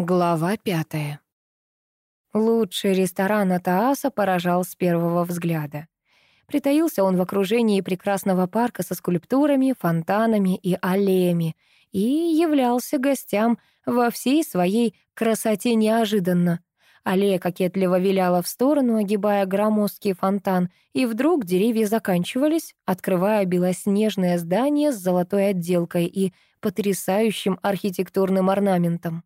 Глава пятая. Лучший ресторан Атааса поражал с первого взгляда. Притаился он в окружении прекрасного парка со скульптурами, фонтанами и аллеями и являлся гостям во всей своей красоте неожиданно. Аллея кокетливо виляла в сторону, огибая громоздкий фонтан, и вдруг деревья заканчивались, открывая белоснежное здание с золотой отделкой и потрясающим архитектурным орнаментом.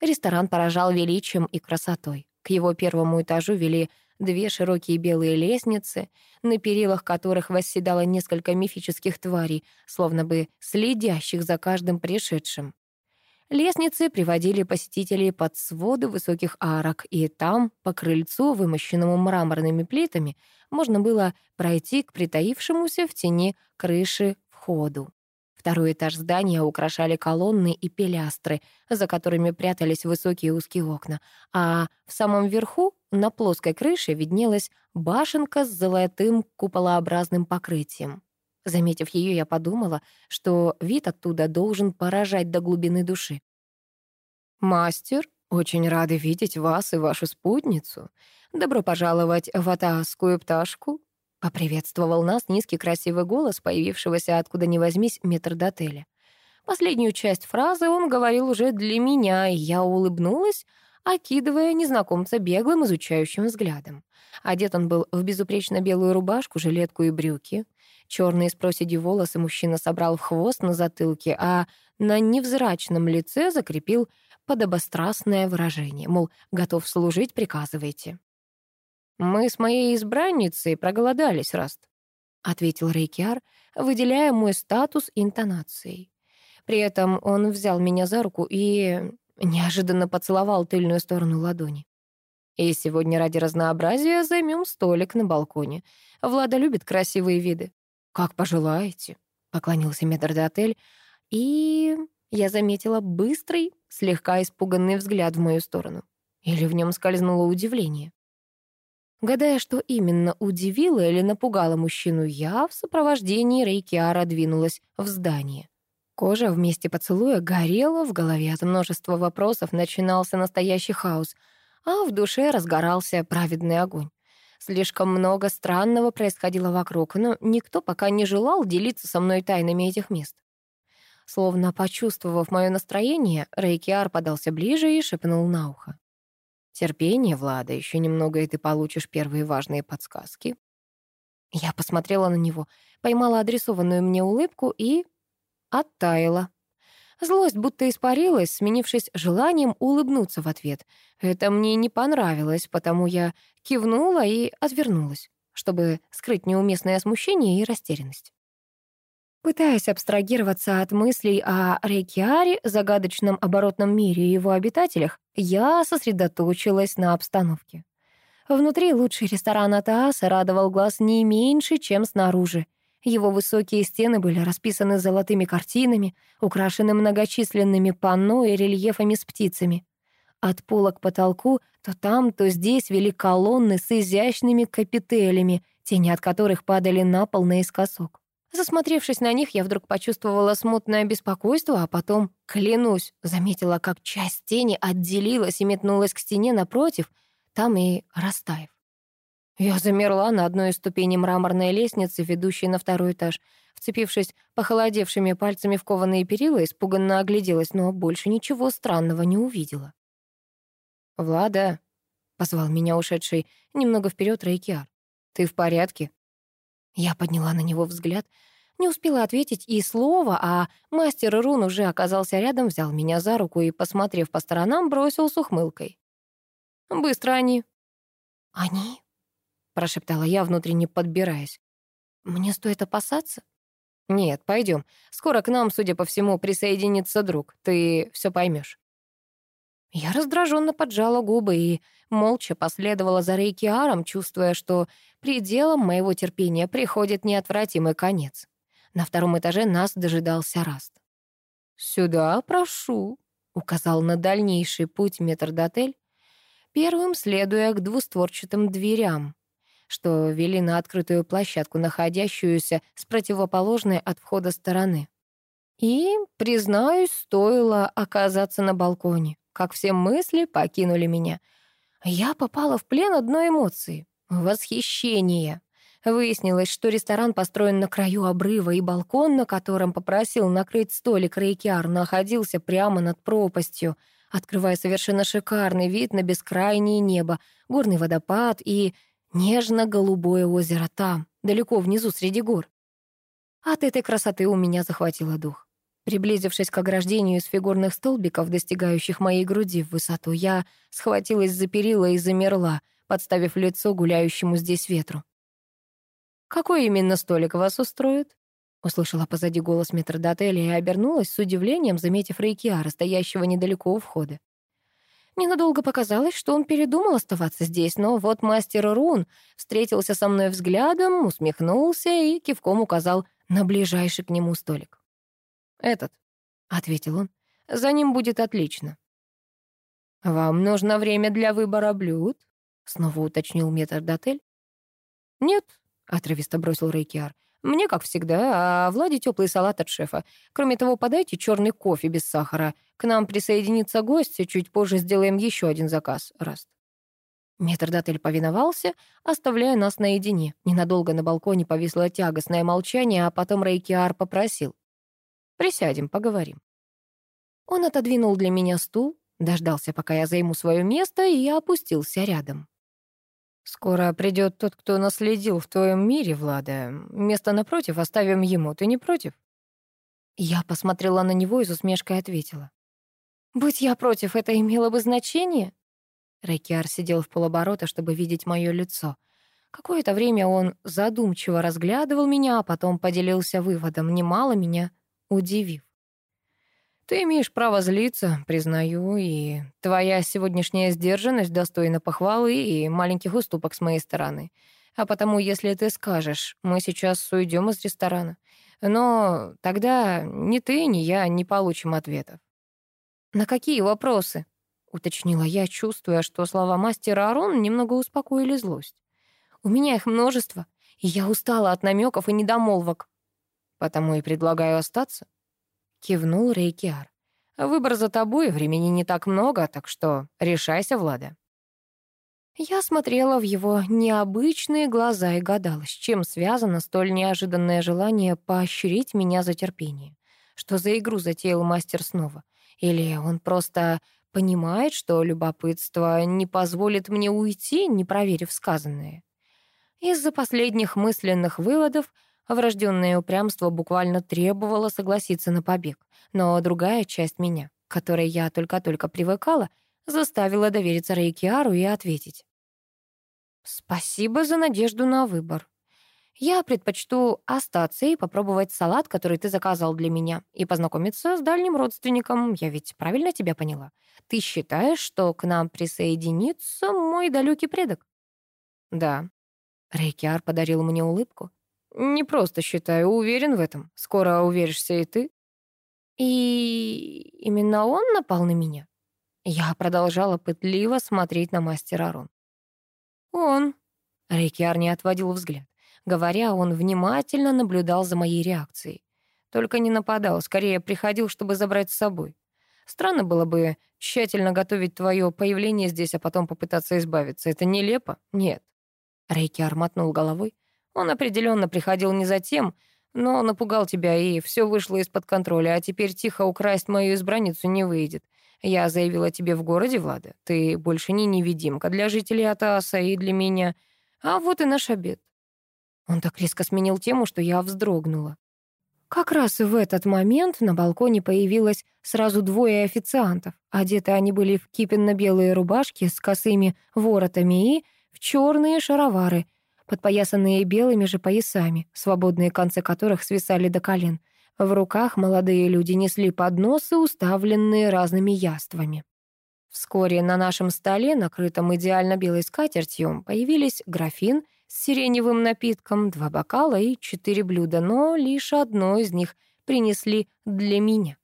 Ресторан поражал величием и красотой. К его первому этажу вели две широкие белые лестницы, на перилах которых восседало несколько мифических тварей, словно бы следящих за каждым пришедшим. Лестницы приводили посетителей под своды высоких арок, и там, по крыльцу, вымощенному мраморными плитами, можно было пройти к притаившемуся в тени крыши входу второй этаж здания украшали колонны и пилястры, за которыми прятались высокие узкие окна, а в самом верху на плоской крыше виднелась башенка с золотым куполообразным покрытием. Заметив ее, я подумала, что вид оттуда должен поражать до глубины души. «Мастер, очень рады видеть вас и вашу спутницу. Добро пожаловать в Атаасскую пташку. Поприветствовал нас низкий красивый голос, появившегося откуда ни возьмись метр до отеля. Последнюю часть фразы он говорил уже для меня, и я улыбнулась, окидывая незнакомца беглым изучающим взглядом. Одет он был в безупречно белую рубашку, жилетку и брюки. Черные с проседью волосы мужчина собрал в хвост на затылке, а на невзрачном лице закрепил подобострастное выражение, мол, готов служить, приказывайте. «Мы с моей избранницей проголодались, Раст», — ответил Рейкиар, выделяя мой статус интонацией. При этом он взял меня за руку и неожиданно поцеловал тыльную сторону ладони. «И сегодня ради разнообразия займем столик на балконе. Влада любит красивые виды». «Как пожелаете», — поклонился метр до отель, и я заметила быстрый, слегка испуганный взгляд в мою сторону. Или в нем скользнуло удивление. Гадая, что именно удивило или напугало мужчину, я в сопровождении Рейкиара двинулась в здание. Кожа вместе поцелуя горела, в голове от множества вопросов начинался настоящий хаос, а в душе разгорался праведный огонь. Слишком много странного происходило вокруг, но никто пока не желал делиться со мной тайнами этих мест. Словно почувствовав мое настроение, Рейкиар подался ближе и шепнул на ухо. Терпение, Влада, еще немного, и ты получишь первые важные подсказки. Я посмотрела на него, поймала адресованную мне улыбку и... оттаяла. Злость будто испарилась, сменившись желанием улыбнуться в ответ. Это мне не понравилось, потому я кивнула и отвернулась, чтобы скрыть неуместное смущение и растерянность. Пытаясь абстрагироваться от мыслей о Рейкиаре, загадочном оборотном мире и его обитателях, я сосредоточилась на обстановке. Внутри лучший ресторан Атааса радовал глаз не меньше, чем снаружи. Его высокие стены были расписаны золотыми картинами, украшены многочисленными панно и рельефами с птицами. От пола к потолку то там, то здесь вели колонны с изящными капителями, тени от которых падали на пол наискосок. Засмотревшись на них, я вдруг почувствовала смутное беспокойство, а потом, клянусь, заметила, как часть тени отделилась и метнулась к стене напротив, там и растаяв. Я замерла на одной из ступеней мраморной лестницы, ведущей на второй этаж. Вцепившись похолодевшими пальцами в кованые перила, испуганно огляделась, но больше ничего странного не увидела. «Влада», — позвал меня ушедший немного вперед Рейкиар, — «ты в порядке?» Я подняла на него взгляд, не успела ответить и слова, а мастер Рун уже оказался рядом, взял меня за руку и, посмотрев по сторонам, бросил с ухмылкой. «Быстро они». «Они?» — прошептала я, внутренне подбираясь. «Мне стоит опасаться?» «Нет, пойдем. Скоро к нам, судя по всему, присоединится друг. Ты все поймешь. Я раздраженно поджала губы и молча последовала за Рейкиаром, чувствуя, что пределом моего терпения приходит неотвратимый конец. На втором этаже нас дожидался Раст. «Сюда, прошу», — указал на дальнейший путь метр метрдотель, первым следуя к двустворчатым дверям, что вели на открытую площадку, находящуюся с противоположной от входа стороны. И, признаюсь, стоило оказаться на балконе, как все мысли покинули меня. Я попала в плен одной эмоции Восхищение. Выяснилось, что ресторан построен на краю обрыва, и балкон, на котором попросил накрыть столик Рейкиар, находился прямо над пропастью, открывая совершенно шикарный вид на бескрайнее небо, горный водопад и нежно-голубое озеро там, далеко внизу среди гор. От этой красоты у меня захватило дух. Приблизившись к ограждению из фигурных столбиков, достигающих моей груди в высоту, я схватилась за перила и замерла — подставив лицо гуляющему здесь ветру. «Какой именно столик вас устроит?» Услышала позади голос метрдотеля и обернулась с удивлением, заметив Рейкиара, стоящего недалеко у входа. Ненадолго показалось, что он передумал оставаться здесь, но вот мастер Рун встретился со мной взглядом, усмехнулся и кивком указал на ближайший к нему столик. «Этот», — ответил он, — «за ним будет отлично». «Вам нужно время для выбора блюд», Снова уточнил метрдотель. «Нет», — отрывисто бросил Рейкиар. «Мне, как всегда, а Владе теплый салат от шефа. Кроме того, подайте черный кофе без сахара. К нам присоединится гость, и чуть позже сделаем еще один заказ, Раст». Метрдотель повиновался, оставляя нас наедине. Ненадолго на балконе повисло тягостное молчание, а потом Рейкиар попросил. «Присядем, поговорим». Он отодвинул для меня стул, дождался, пока я займу свое место, и я опустился рядом. Скоро придет тот, кто наследил в твоем мире, Влада. Место напротив оставим ему. Ты не против?» Я посмотрела на него и с усмешкой ответила. быть я против, это имело бы значение?» Рекиар сидел в полоборота, чтобы видеть мое лицо. Какое-то время он задумчиво разглядывал меня, а потом поделился выводом, немало меня удивив. Ты имеешь право злиться, признаю, и твоя сегодняшняя сдержанность достойна похвалы и маленьких уступок с моей стороны. А потому, если ты скажешь, мы сейчас уйдем из ресторана, но тогда ни ты, ни я не получим ответов. «На какие вопросы?» — уточнила я, чувствуя, что слова мастера Арон немного успокоили злость. «У меня их множество, и я устала от намеков и недомолвок. Потому и предлагаю остаться». — кивнул Рейкиар. «Выбор за тобой, времени не так много, так что решайся, Влада». Я смотрела в его необычные глаза и гадала, с чем связано столь неожиданное желание поощрить меня за терпение. Что за игру затеял мастер снова? Или он просто понимает, что любопытство не позволит мне уйти, не проверив сказанное? Из-за последних мысленных выводов — Врожденное упрямство буквально требовало согласиться на побег, но другая часть меня, к которой я только-только привыкала, заставила довериться Рейкиару и ответить. «Спасибо за надежду на выбор. Я предпочту остаться и попробовать салат, который ты заказал для меня, и познакомиться с дальним родственником. Я ведь правильно тебя поняла? Ты считаешь, что к нам присоединится мой далекий предок?» «Да». Рейкиар подарил мне улыбку, не просто считаю, уверен в этом. Скоро уверишься и ты. И именно он напал на меня. Я продолжала пытливо смотреть на мастера Рон. Он. Рейкиар не отводил взгляд. Говоря, он внимательно наблюдал за моей реакцией. Только не нападал, скорее приходил, чтобы забрать с собой. Странно было бы тщательно готовить твое появление здесь, а потом попытаться избавиться. Это нелепо? Нет. Рейкиар мотнул головой. Он определенно приходил не за тем, но напугал тебя, и все вышло из-под контроля, а теперь тихо украсть мою избранницу не выйдет. Я заявила тебе в городе, Влада, ты больше не невидимка для жителей Атааса и для меня. А вот и наш обед». Он так резко сменил тему, что я вздрогнула. Как раз в этот момент на балконе появилось сразу двое официантов. Одеты они были в кипенно-белые рубашки с косыми воротами и в черные шаровары — подпоясанные белыми же поясами, свободные концы которых свисали до колен. В руках молодые люди несли подносы, уставленные разными яствами. Вскоре на нашем столе, накрытом идеально белой скатертью, появились графин с сиреневым напитком, два бокала и четыре блюда, но лишь одно из них принесли для меня.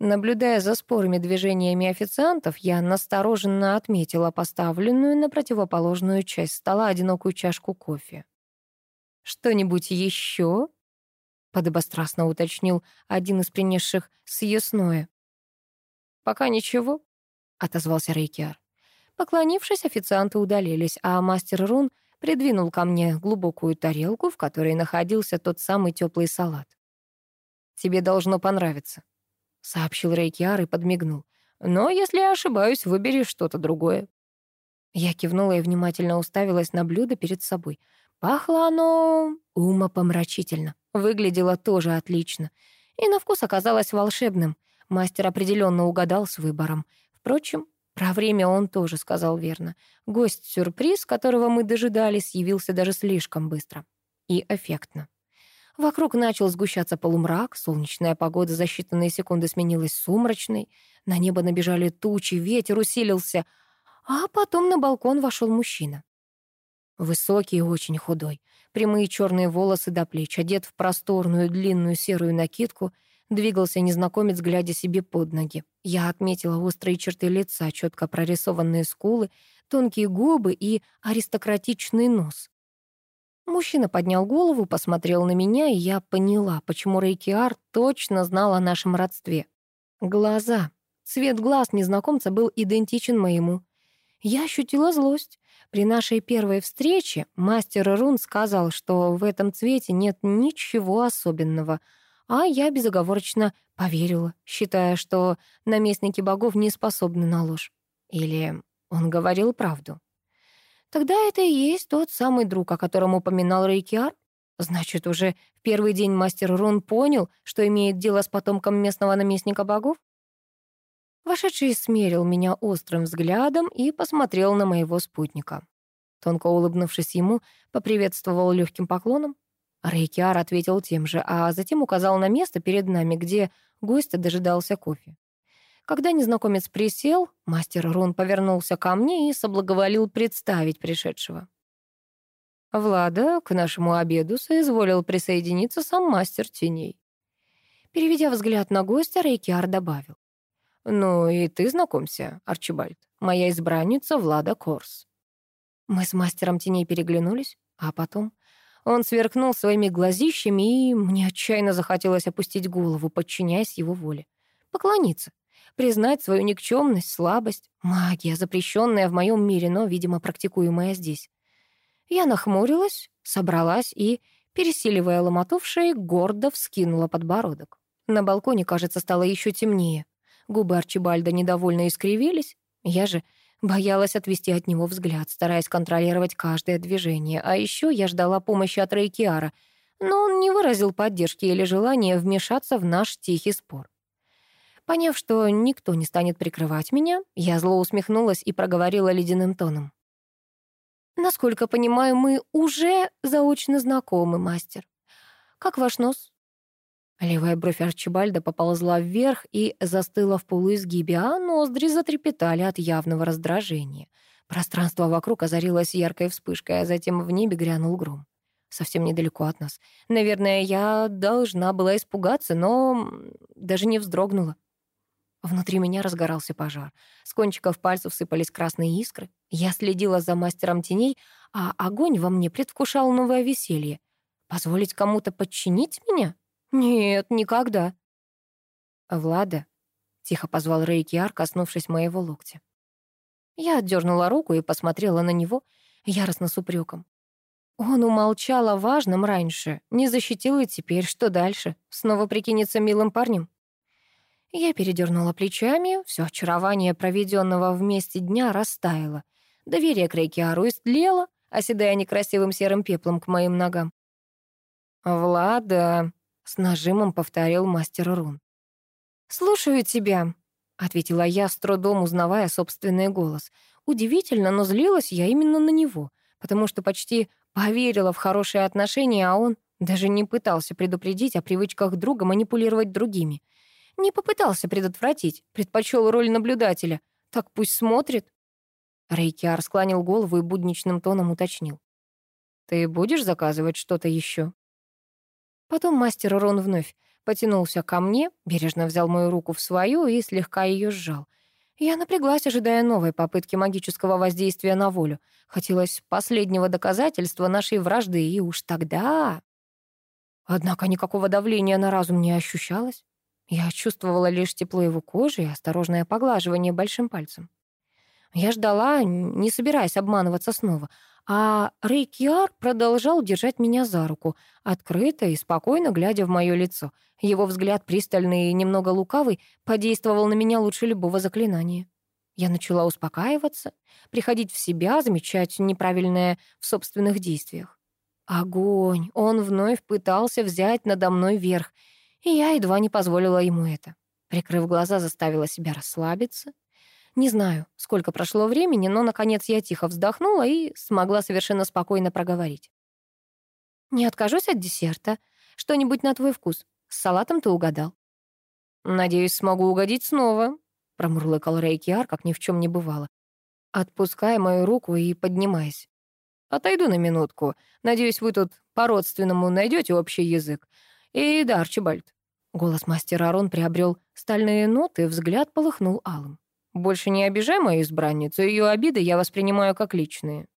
Наблюдая за спорыми движениями официантов, я настороженно отметила поставленную на противоположную часть стола одинокую чашку кофе. «Что-нибудь еще?» — подобострастно уточнил один из принесших съестное. «Пока ничего», — отозвался Рейкиар. Поклонившись, официанты удалились, а мастер Рун придвинул ко мне глубокую тарелку, в которой находился тот самый теплый салат. «Тебе должно понравиться», — сообщил Рейкьяр и подмигнул. «Но если я ошибаюсь, выбери что-то другое». Я кивнула и внимательно уставилась на блюдо перед собой. Пахло оно умопомрачительно. Выглядело тоже отлично. И на вкус оказалось волшебным. Мастер определенно угадал с выбором. Впрочем, про время он тоже сказал верно. Гость-сюрприз, которого мы дожидались, явился даже слишком быстро и эффектно. Вокруг начал сгущаться полумрак, солнечная погода за считанные секунды сменилась сумрачной, на небо набежали тучи, ветер усилился, а потом на балкон вошел мужчина. Высокий и очень худой, прямые черные волосы до плеч, одет в просторную длинную серую накидку, двигался незнакомец, глядя себе под ноги. Я отметила острые черты лица, четко прорисованные скулы, тонкие губы и аристократичный нос. Мужчина поднял голову, посмотрел на меня, и я поняла, почему Рейкиар точно знал о нашем родстве. Глаза. Цвет глаз незнакомца был идентичен моему. Я ощутила злость. При нашей первой встрече мастер Рун сказал, что в этом цвете нет ничего особенного, а я безоговорочно поверила, считая, что наместники богов не способны на ложь. Или он говорил правду. Тогда это и есть тот самый друг, о котором упоминал Рейкиар? Значит, уже в первый день мастер Рун понял, что имеет дело с потомком местного наместника богов? Вошедший смерил меня острым взглядом и посмотрел на моего спутника. Тонко улыбнувшись ему, поприветствовал легким поклоном. Рейкиар ответил тем же, а затем указал на место перед нами, где гость дожидался кофе. Когда незнакомец присел, мастер Рун повернулся ко мне и соблаговолил представить пришедшего. Влада к нашему обеду соизволил присоединиться сам мастер теней. Переведя взгляд на гостя, Рейкиар добавил. «Ну и ты знакомься, Арчибальд, моя избранница Влада Корс». Мы с мастером теней переглянулись, а потом он сверкнул своими глазищами, и мне отчаянно захотелось опустить голову, подчиняясь его воле. Поклониться признать свою никчемность, слабость. Магия, запрещенная в моем мире, но, видимо, практикуемая здесь. Я нахмурилась, собралась и, пересиливая ломоту гордо вскинула подбородок. На балконе, кажется, стало еще темнее. Губы Арчибальда недовольно искривились. Я же боялась отвести от него взгляд, стараясь контролировать каждое движение. А еще я ждала помощи от Рейкиара, но он не выразил поддержки или желания вмешаться в наш тихий спор. Поняв, что никто не станет прикрывать меня, я зло усмехнулась и проговорила ледяным тоном. «Насколько понимаю, мы уже заочно знакомы, мастер. Как ваш нос?» Левая бровь Арчибальда поползла вверх и застыла в полуизгибе, а ноздри затрепетали от явного раздражения. Пространство вокруг озарилось яркой вспышкой, а затем в небе грянул гром. Совсем недалеко от нас. Наверное, я должна была испугаться, но даже не вздрогнула. Внутри меня разгорался пожар. С кончиков пальцев сыпались красные искры. Я следила за мастером теней, а огонь во мне предвкушал новое веселье. Позволить кому-то подчинить меня? Нет, никогда. «Влада», — тихо позвал Рейкиар, коснувшись моего локтя. Я отдернула руку и посмотрела на него яростно с упреком. Он умолчал о важном раньше, не защитил и теперь что дальше? Снова прикинется милым парнем? Я передернула плечами, все очарование проведенного вместе дня растаяло. Доверие к рейкиару истлело, оседая некрасивым серым пеплом к моим ногам. «Влада», — с нажимом повторил мастер Рун. «Слушаю тебя», — ответила я, с трудом узнавая собственный голос. Удивительно, но злилась я именно на него, потому что почти поверила в хорошие отношения, а он даже не пытался предупредить о привычках друга манипулировать другими — не попытался предотвратить, предпочел роль наблюдателя. Так пусть смотрит». Рейкиар склонил голову и будничным тоном уточнил. «Ты будешь заказывать что-то еще?» Потом мастер Рон вновь потянулся ко мне, бережно взял мою руку в свою и слегка ее сжал. Я напряглась, ожидая новой попытки магического воздействия на волю. Хотелось последнего доказательства нашей вражды, и уж тогда... Однако никакого давления на разум не ощущалось. Я чувствовала лишь тепло его кожи и осторожное поглаживание большим пальцем. Я ждала, не собираясь обманываться снова, а Рейкьяр продолжал держать меня за руку, открыто и спокойно глядя в мое лицо. Его взгляд, пристальный и немного лукавый, подействовал на меня лучше любого заклинания. Я начала успокаиваться, приходить в себя, замечать неправильное в собственных действиях. Огонь! Он вновь пытался взять надо мной верх — и я едва не позволила ему это. Прикрыв глаза, заставила себя расслабиться. Не знаю, сколько прошло времени, но, наконец, я тихо вздохнула и смогла совершенно спокойно проговорить. «Не откажусь от десерта. Что-нибудь на твой вкус. С салатом ты угадал». «Надеюсь, смогу угодить снова», — промурлыкал Рейкиар, как ни в чем не бывало, отпуская мою руку и поднимаясь. «Отойду на минутку. Надеюсь, вы тут по-родственному найдете общий язык. И да, Арчибальд, Голос мастера Рон приобрел стальные ноты, взгляд полыхнул алым. «Больше не обижай мою избранницу, ее обиды я воспринимаю как личные».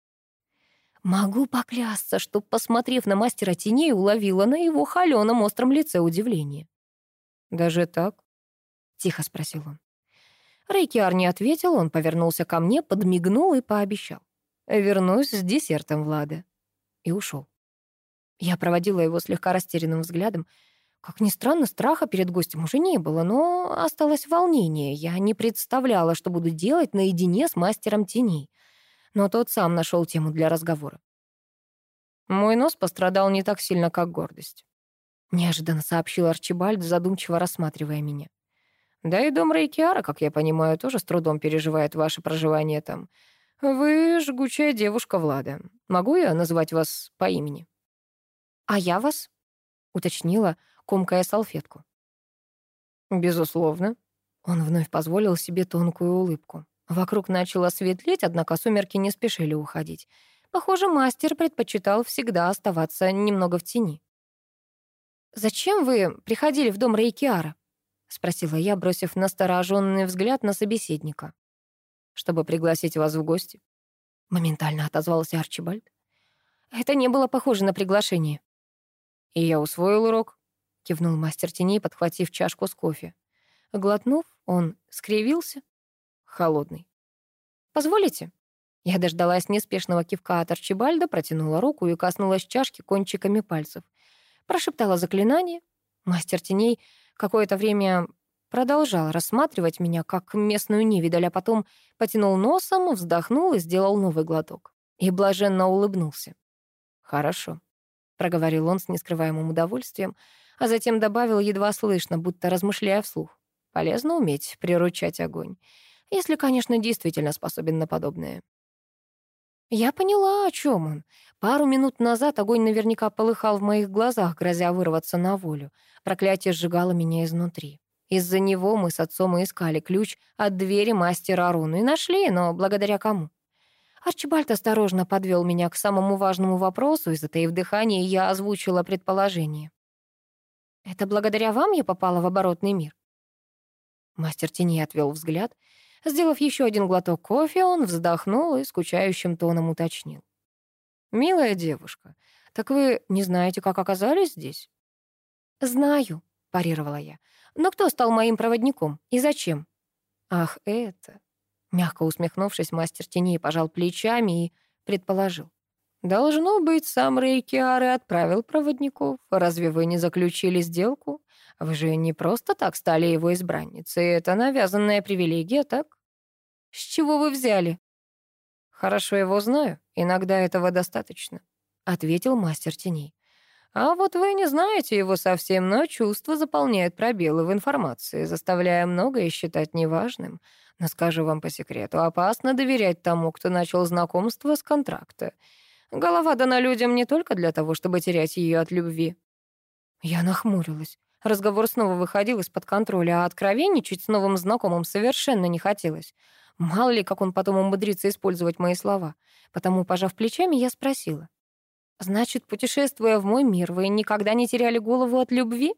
Могу поклясться, что, посмотрев на мастера теней, уловила на его холеном остром лице удивление. «Даже так?» — тихо спросил он. Рейкиар не ответил, он повернулся ко мне, подмигнул и пообещал. «Вернусь с десертом, Влада». И ушел. Я проводила его слегка растерянным взглядом. Как ни странно, страха перед гостем уже не было, но осталось волнение. Я не представляла, что буду делать наедине с мастером теней. Но тот сам нашел тему для разговора. Мой нос пострадал не так сильно, как гордость. Неожиданно сообщил Арчибальд, задумчиво рассматривая меня. Да и дом Рейкиара, как я понимаю, тоже с трудом переживает ваше проживание там. Вы жгучая девушка, Влада. Могу я назвать вас по имени? А я вас? Уточнила, — комкая салфетку. Безусловно. Он вновь позволил себе тонкую улыбку. Вокруг начало светлеть, однако сумерки не спешили уходить. Похоже, мастер предпочитал всегда оставаться немного в тени. «Зачем вы приходили в дом Рейкиара?» — спросила я, бросив настороженный взгляд на собеседника. «Чтобы пригласить вас в гости», — моментально отозвался Арчибальд. «Это не было похоже на приглашение». «И я усвоил урок», — кивнул мастер теней, подхватив чашку с кофе. Глотнув, он скривился, холодный. «Позволите?» Я дождалась неспешного кивка от Арчибальда, протянула руку и коснулась чашки кончиками пальцев. Прошептала заклинание. Мастер теней какое-то время продолжал рассматривать меня как местную невидаль, а потом потянул носом, вздохнул и сделал новый глоток. И блаженно улыбнулся. «Хорошо», — проговорил он с нескрываемым удовольствием, — а затем добавил едва слышно, будто размышляя вслух. «Полезно уметь приручать огонь, если, конечно, действительно способен на подобное». Я поняла, о чем он. Пару минут назад огонь наверняка полыхал в моих глазах, грозя вырваться на волю. Проклятие сжигало меня изнутри. Из-за него мы с отцом искали ключ от двери мастера Аруну и нашли, но благодаря кому? Арчибальд осторожно подвел меня к самому важному вопросу, и, затаив дыхание, я озвучила предположение. Это благодаря вам я попала в оборотный мир. Мастер тени отвел взгляд. Сделав еще один глоток кофе, он вздохнул и скучающим тоном уточнил. «Милая девушка, так вы не знаете, как оказались здесь?» «Знаю», — парировала я. «Но кто стал моим проводником и зачем?» «Ах, это...» Мягко усмехнувшись, мастер теней пожал плечами и предположил. Должно быть, сам Рейкиары отправил проводников. Разве вы не заключили сделку? Вы же не просто так стали его избранницей. Это навязанная привилегия, так? С чего вы взяли? Хорошо его знаю. Иногда этого достаточно, — ответил мастер теней. А вот вы не знаете его совсем, но чувства заполняют пробелы в информации, заставляя многое считать неважным. Но скажу вам по секрету, опасно доверять тому, кто начал знакомство с контракта. — Голова дана людям не только для того, чтобы терять ее от любви. Я нахмурилась. Разговор снова выходил из-под контроля, а откровенничать с новым знакомым совершенно не хотелось. Мало ли, как он потом умудрится использовать мои слова. Потому, пожав плечами, я спросила. «Значит, путешествуя в мой мир, вы никогда не теряли голову от любви?»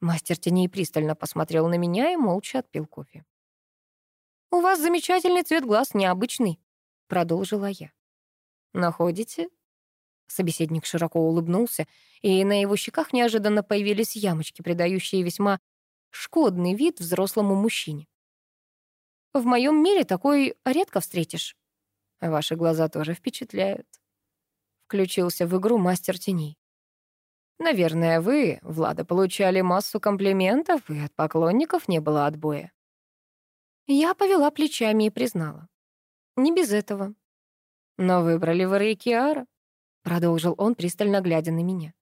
Мастер теней пристально посмотрел на меня и молча отпил кофе. «У вас замечательный цвет глаз, необычный», — продолжила я. «Находите?» Собеседник широко улыбнулся, и на его щеках неожиданно появились ямочки, придающие весьма шкодный вид взрослому мужчине. «В моем мире такой редко встретишь. Ваши глаза тоже впечатляют». Включился в игру мастер теней. «Наверное, вы, Влада, получали массу комплиментов, и от поклонников не было отбоя». Я повела плечами и признала. «Не без этого. «Но выбрали вы Рейкиара», — продолжил он, пристально глядя на меня.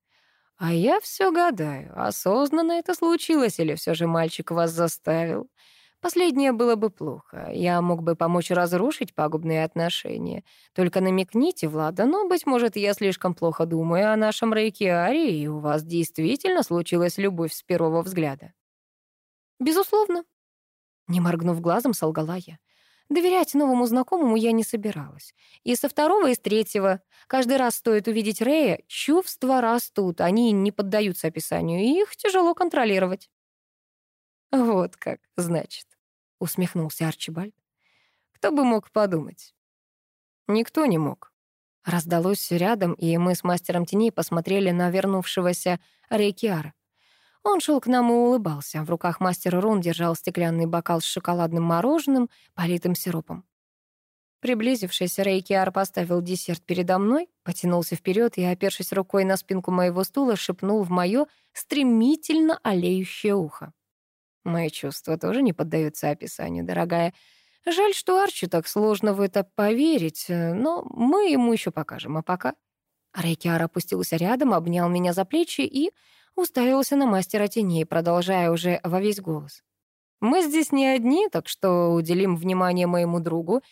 «А я все гадаю, осознанно это случилось или все же мальчик вас заставил. Последнее было бы плохо. Я мог бы помочь разрушить пагубные отношения. Только намекните, Влада, но, быть может, я слишком плохо думаю о нашем Рейкиаре, и у вас действительно случилась любовь с первого взгляда». «Безусловно». Не моргнув глазом, солгала я. Доверять новому знакомому я не собиралась. И со второго, и с третьего. Каждый раз стоит увидеть Рея, чувства растут, они не поддаются описанию, и их тяжело контролировать. «Вот как, значит», — усмехнулся Арчибальд. «Кто бы мог подумать?» «Никто не мог». Раздалось рядом, и мы с мастером теней посмотрели на вернувшегося Рейкиара. Он шел к нам и улыбался. В руках мастера Рон держал стеклянный бокал с шоколадным мороженым, политым сиропом. Приблизившись, Рейкиар поставил десерт передо мной, потянулся вперед и, опершись рукой на спинку моего стула, шепнул в мое стремительно олеющее ухо. Мои чувства тоже не поддаются описанию, дорогая. Жаль, что Арчи так сложно в это поверить, э, но мы ему еще покажем, а пока... Рейкиар опустился рядом, обнял меня за плечи и уставился на мастера теней, продолжая уже во весь голос. «Мы здесь не одни, так что уделим внимание моему другу.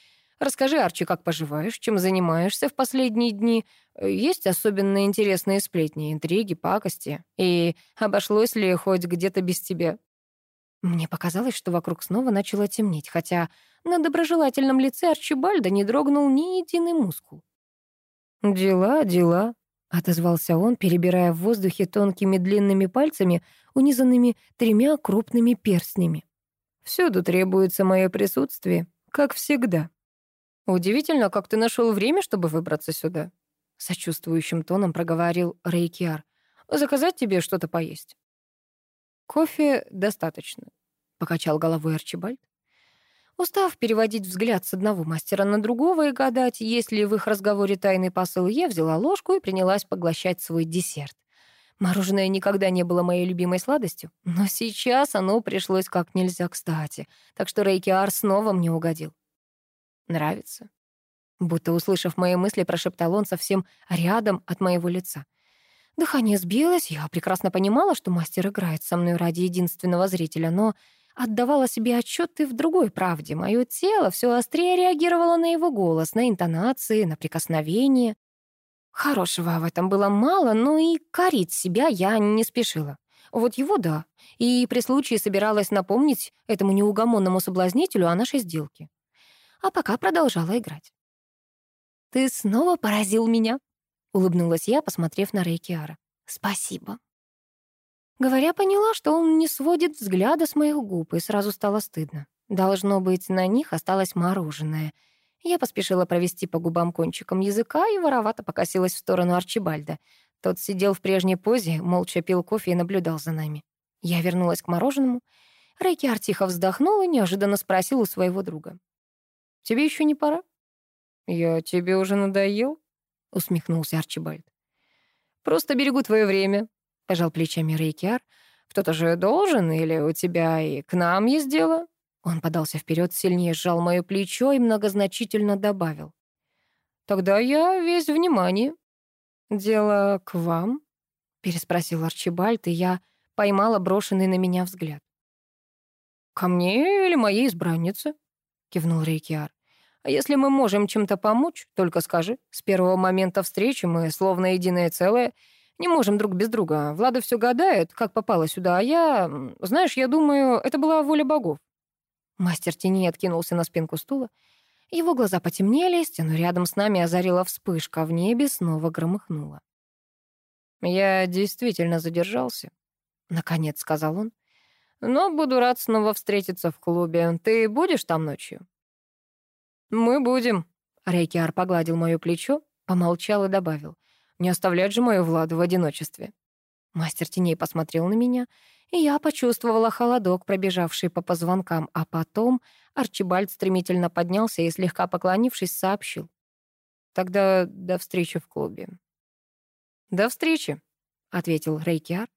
Расскажи, Арчи, как поживаешь, чем занимаешься в последние дни. Есть особенно интересные сплетни, интриги, пакости. И обошлось ли хоть где-то без тебя?» Мне показалось, что вокруг снова начало темнеть, хотя на доброжелательном лице Арчибальда не дрогнул ни единый мускул. «Дела, дела», — отозвался он, перебирая в воздухе тонкими длинными пальцами, унизанными тремя крупными перстнями. «Всюду требуется мое присутствие, как всегда». «Удивительно, как ты нашел время, чтобы выбраться сюда», — сочувствующим тоном проговорил Рейкиар. «Заказать тебе что-то поесть?» «Кофе достаточно», — покачал головой Арчибальд. Устав переводить взгляд с одного мастера на другого и гадать, есть ли в их разговоре тайный посыл, я взяла ложку и принялась поглощать свой десерт. Мороженое никогда не было моей любимой сладостью, но сейчас оно пришлось как нельзя кстати, так что Рейкиар снова мне угодил. «Нравится?» Будто услышав мои мысли, прошептал он совсем рядом от моего лица. Дыхание сбилось, я прекрасно понимала, что мастер играет со мной ради единственного зрителя, но отдавала себе отчет и в другой правде. Мое тело все острее реагировало на его голос, на интонации, на прикосновение. Хорошего в этом было мало, но и корить себя я не спешила. Вот его да. И при случае собиралась напомнить этому неугомонному соблазнителю о нашей сделке. А пока продолжала играть. «Ты снова поразил меня», — улыбнулась я, посмотрев на Рейкиара. «Спасибо», Говоря, поняла, что он не сводит взгляда с моих губ, и сразу стало стыдно. Должно быть, на них осталось мороженое. Я поспешила провести по губам кончиком языка и воровато покосилась в сторону Арчибальда. Тот сидел в прежней позе, молча пил кофе и наблюдал за нами. Я вернулась к мороженому. Рейкиар тихо вздохнул и неожиданно спросил у своего друга. «Тебе еще не пора?» «Я тебе уже надоел?» — усмехнулся Арчибальд. «Просто берегу твое время», пожал плечами Рейкиар. «Кто-то же должен, или у тебя и к нам есть дело?» Он подался вперед, сильнее сжал мое плечо и многозначительно добавил. «Тогда я весь внимание». «Дело к вам?» — переспросил Арчибальд, и я поймала брошенный на меня взгляд. «Ко мне или моей избраннице?» — кивнул Рейкиар. «А если мы можем чем-то помочь, только скажи. С первого момента встречи мы словно единое целое — не можем друг без друга. Влада все гадает, как попала сюда, а я... Знаешь, я думаю, это была воля богов». Мастер тени откинулся на спинку стула. Его глаза потемнели, стену рядом с нами озарила вспышка, в небе снова громыхнула. «Я действительно задержался», — наконец сказал он. «Но буду рад снова встретиться в клубе. Ты будешь там ночью?» «Мы будем», — Рейкиар погладил мое плечо, помолчал и добавил. Не оставлять же мою Владу в одиночестве. Мастер теней посмотрел на меня, и я почувствовала холодок, пробежавший по позвонкам, а потом Арчибальд стремительно поднялся и, слегка поклонившись, сообщил. «Тогда до встречи в клубе». «До встречи», — ответил Рейкиар.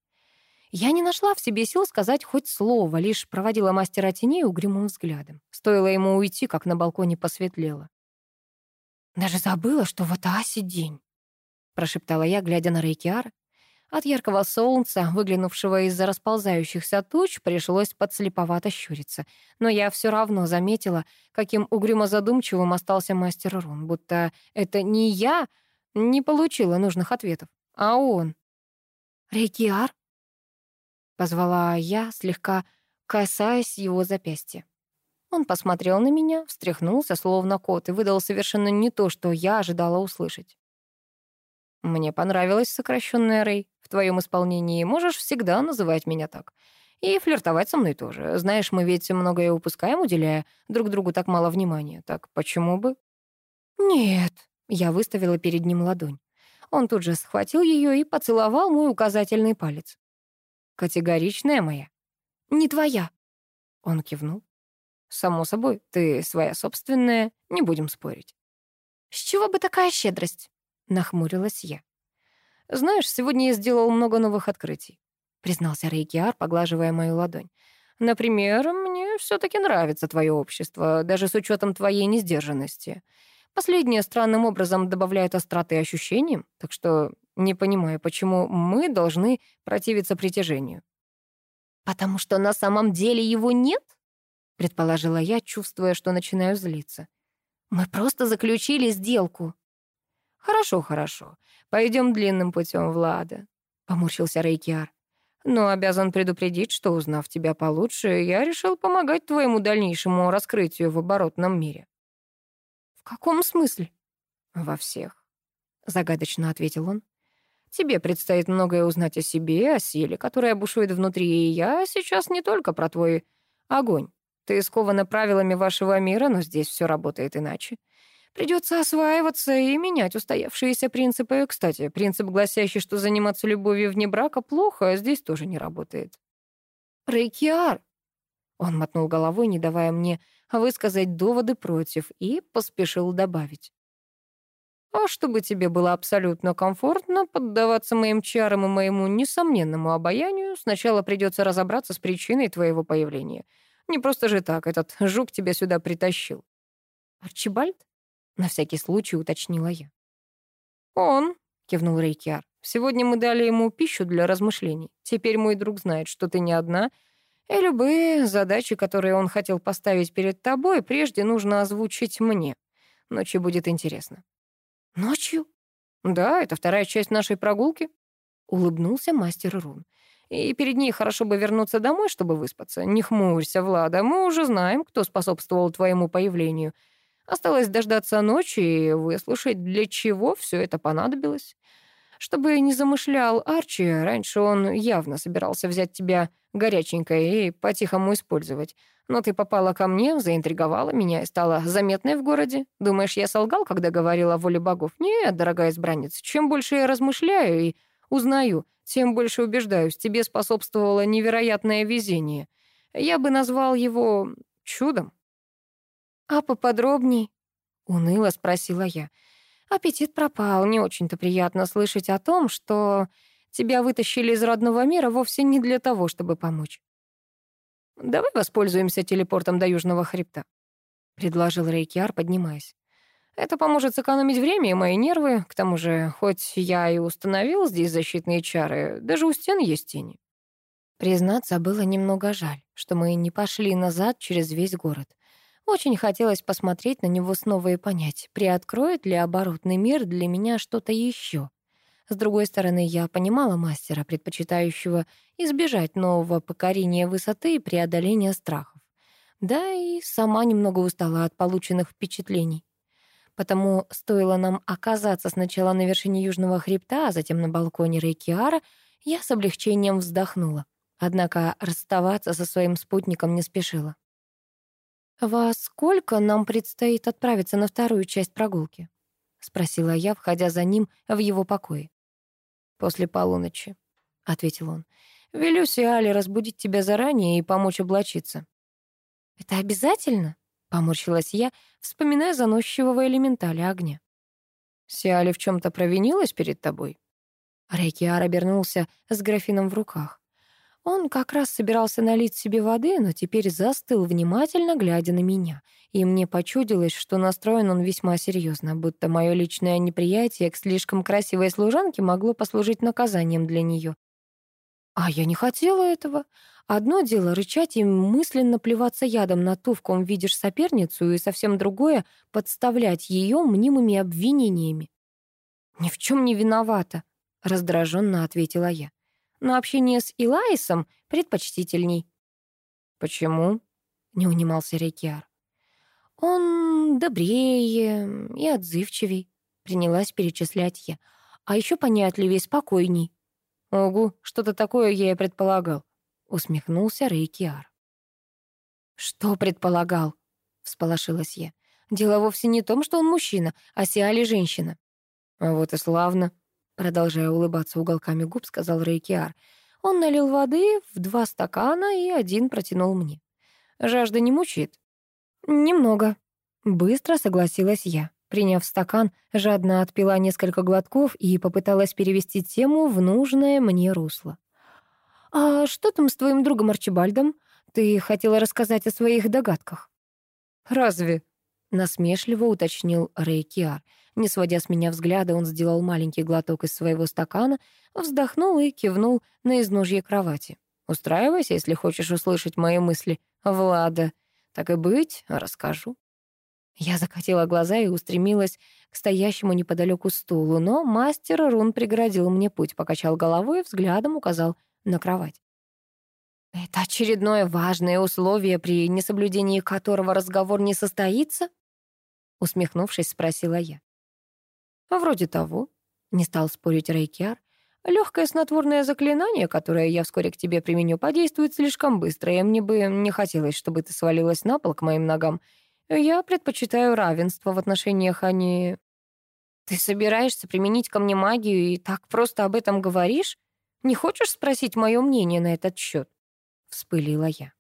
Я не нашла в себе сил сказать хоть слово, лишь проводила мастера теней угрюмым взглядом. Стоило ему уйти, как на балконе посветлело. Даже забыла, что в Атаасе день. — прошептала я, глядя на Рейкиар. От яркого солнца, выглянувшего из-за расползающихся туч, пришлось подслеповато щуриться. Но я все равно заметила, каким угрюмо задумчивым остался мастер Рун, будто это не я не получила нужных ответов, а он. «Рейкиар?» — позвала я, слегка касаясь его запястья. Он посмотрел на меня, встряхнулся, словно кот, и выдал совершенно не то, что я ожидала услышать. Мне понравилось сокращенное Рэй. В твоем исполнении можешь всегда называть меня так. И флиртовать со мной тоже. Знаешь, мы ведь многое упускаем, уделяя друг другу так мало внимания. Так почему бы? Нет. Я выставила перед ним ладонь. Он тут же схватил ее и поцеловал мой указательный палец. Категоричная моя. Не твоя. Он кивнул. Само собой, ты своя собственная, не будем спорить. С чего бы такая щедрость? Нахмурилась я. «Знаешь, сегодня я сделал много новых открытий», — признался Рейгиар, поглаживая мою ладонь. «Например, мне все таки нравится твое общество, даже с учетом твоей несдержанности. Последнее странным образом добавляет остроты ощущениям, так что не понимаю, почему мы должны противиться притяжению». «Потому что на самом деле его нет?» — предположила я, чувствуя, что начинаю злиться. «Мы просто заключили сделку». «Хорошо, хорошо. Пойдем длинным путем, Влада», — поморщился Рейкиар. «Но обязан предупредить, что, узнав тебя получше, я решил помогать твоему дальнейшему раскрытию в оборотном мире». «В каком смысле?» «Во всех», — загадочно ответил он. «Тебе предстоит многое узнать о себе, о силе, которая бушует внутри, и я сейчас не только про твой огонь. Ты скована правилами вашего мира, но здесь все работает иначе. Придется осваиваться и менять устоявшиеся принципы. Кстати, принцип, гласящий, что заниматься любовью вне брака плохо, а здесь тоже не работает. «Рейкиар!» Он мотнул головой, не давая мне высказать доводы против, и поспешил добавить. «А чтобы тебе было абсолютно комфортно поддаваться моим чарам и моему несомненному обаянию, сначала придется разобраться с причиной твоего появления. Не просто же так этот жук тебя сюда притащил». «Арчибальд?» На всякий случай уточнила я. «Он», — кивнул Рейкиар. — «сегодня мы дали ему пищу для размышлений. Теперь мой друг знает, что ты не одна, и любые задачи, которые он хотел поставить перед тобой, прежде нужно озвучить мне. Ночью будет интересно». «Ночью?» «Да, это вторая часть нашей прогулки», — улыбнулся мастер Рун. «И перед ней хорошо бы вернуться домой, чтобы выспаться. Не хмурься, Влада, мы уже знаем, кто способствовал твоему появлению». Осталось дождаться ночи и выслушать, для чего все это понадобилось. Чтобы не замышлял Арчи, раньше он явно собирался взять тебя горяченькой и по-тихому использовать. Но ты попала ко мне, заинтриговала меня и стала заметной в городе. Думаешь, я солгал, когда говорила о воле богов? Нет, дорогая избранница, чем больше я размышляю и узнаю, тем больше убеждаюсь, тебе способствовало невероятное везение. Я бы назвал его чудом. «А поподробней?» — уныло спросила я. «Аппетит пропал. Не очень-то приятно слышать о том, что тебя вытащили из родного мира вовсе не для того, чтобы помочь». «Давай воспользуемся телепортом до Южного хребта», — предложил Рейкиар, поднимаясь. «Это поможет сэкономить время и мои нервы. К тому же, хоть я и установил здесь защитные чары, даже у стен есть тени». Признаться, было немного жаль, что мы не пошли назад через весь город. Очень хотелось посмотреть на него снова и понять, приоткроет ли оборотный мир для меня что-то еще. С другой стороны, я понимала мастера, предпочитающего избежать нового покорения высоты и преодоления страхов. Да и сама немного устала от полученных впечатлений. Потому стоило нам оказаться сначала на вершине южного хребта, а затем на балконе Рейкиара, я с облегчением вздохнула. Однако расставаться со своим спутником не спешила. «Во сколько нам предстоит отправиться на вторую часть прогулки?» — спросила я, входя за ним в его покое. «После полуночи», — ответил он. Велюсь и Али разбудить тебя заранее и помочь облачиться». «Это обязательно?» — поморщилась я, вспоминая заносчивого элементаля огня. Сиали в чем то провинилась перед тобой?» Рейкиар обернулся с графином в руках. Он как раз собирался налить себе воды, но теперь застыл, внимательно глядя на меня. И мне почудилось, что настроен он весьма серьезно, будто мое личное неприятие к слишком красивой служанке могло послужить наказанием для нее. А я не хотела этого. Одно дело рычать и мысленно плеваться ядом на ту, в ком видишь соперницу, и совсем другое — подставлять ее мнимыми обвинениями. «Ни в чем не виновата», — раздраженно ответила я но общение с Илаисом предпочтительней». «Почему?» — не унимался Рейкиар. «Он добрее и отзывчивей», — принялась перечислять я. «А еще понятливее, спокойней». «Огу, что-то такое я и предполагал», — усмехнулся Рейкиар. «Что предполагал?» — всполошилась я. «Дело вовсе не в том, что он мужчина, а Сиали женщина». «А вот и славно», Продолжая улыбаться уголками губ, сказал Рейкиар. Он налил воды в два стакана и один протянул мне. «Жажда не мучает?» «Немного». Быстро согласилась я. Приняв стакан, жадно отпила несколько глотков и попыталась перевести тему в нужное мне русло. «А что там с твоим другом Арчибальдом? Ты хотела рассказать о своих догадках». «Разве?» — насмешливо уточнил Рейкиар. «Разве?» Не сводя с меня взгляда, он сделал маленький глоток из своего стакана, вздохнул и кивнул на изножье кровати. «Устраивайся, если хочешь услышать мои мысли, Влада. Так и быть, расскажу». Я закатила глаза и устремилась к стоящему неподалеку стулу, но мастер рун преградил мне путь, покачал головой и взглядом указал на кровать. «Это очередное важное условие, при несоблюдении которого разговор не состоится?» Усмехнувшись, спросила я. Вроде того, не стал спорить Рейкиар. Легкое снотворное заклинание, которое я вскоре к тебе применю, подействует слишком быстро, и мне бы не хотелось, чтобы ты свалилась на пол к моим ногам. Я предпочитаю равенство в отношениях, а не... Ты собираешься применить ко мне магию и так просто об этом говоришь? Не хочешь спросить мое мнение на этот счет? Вспылила я.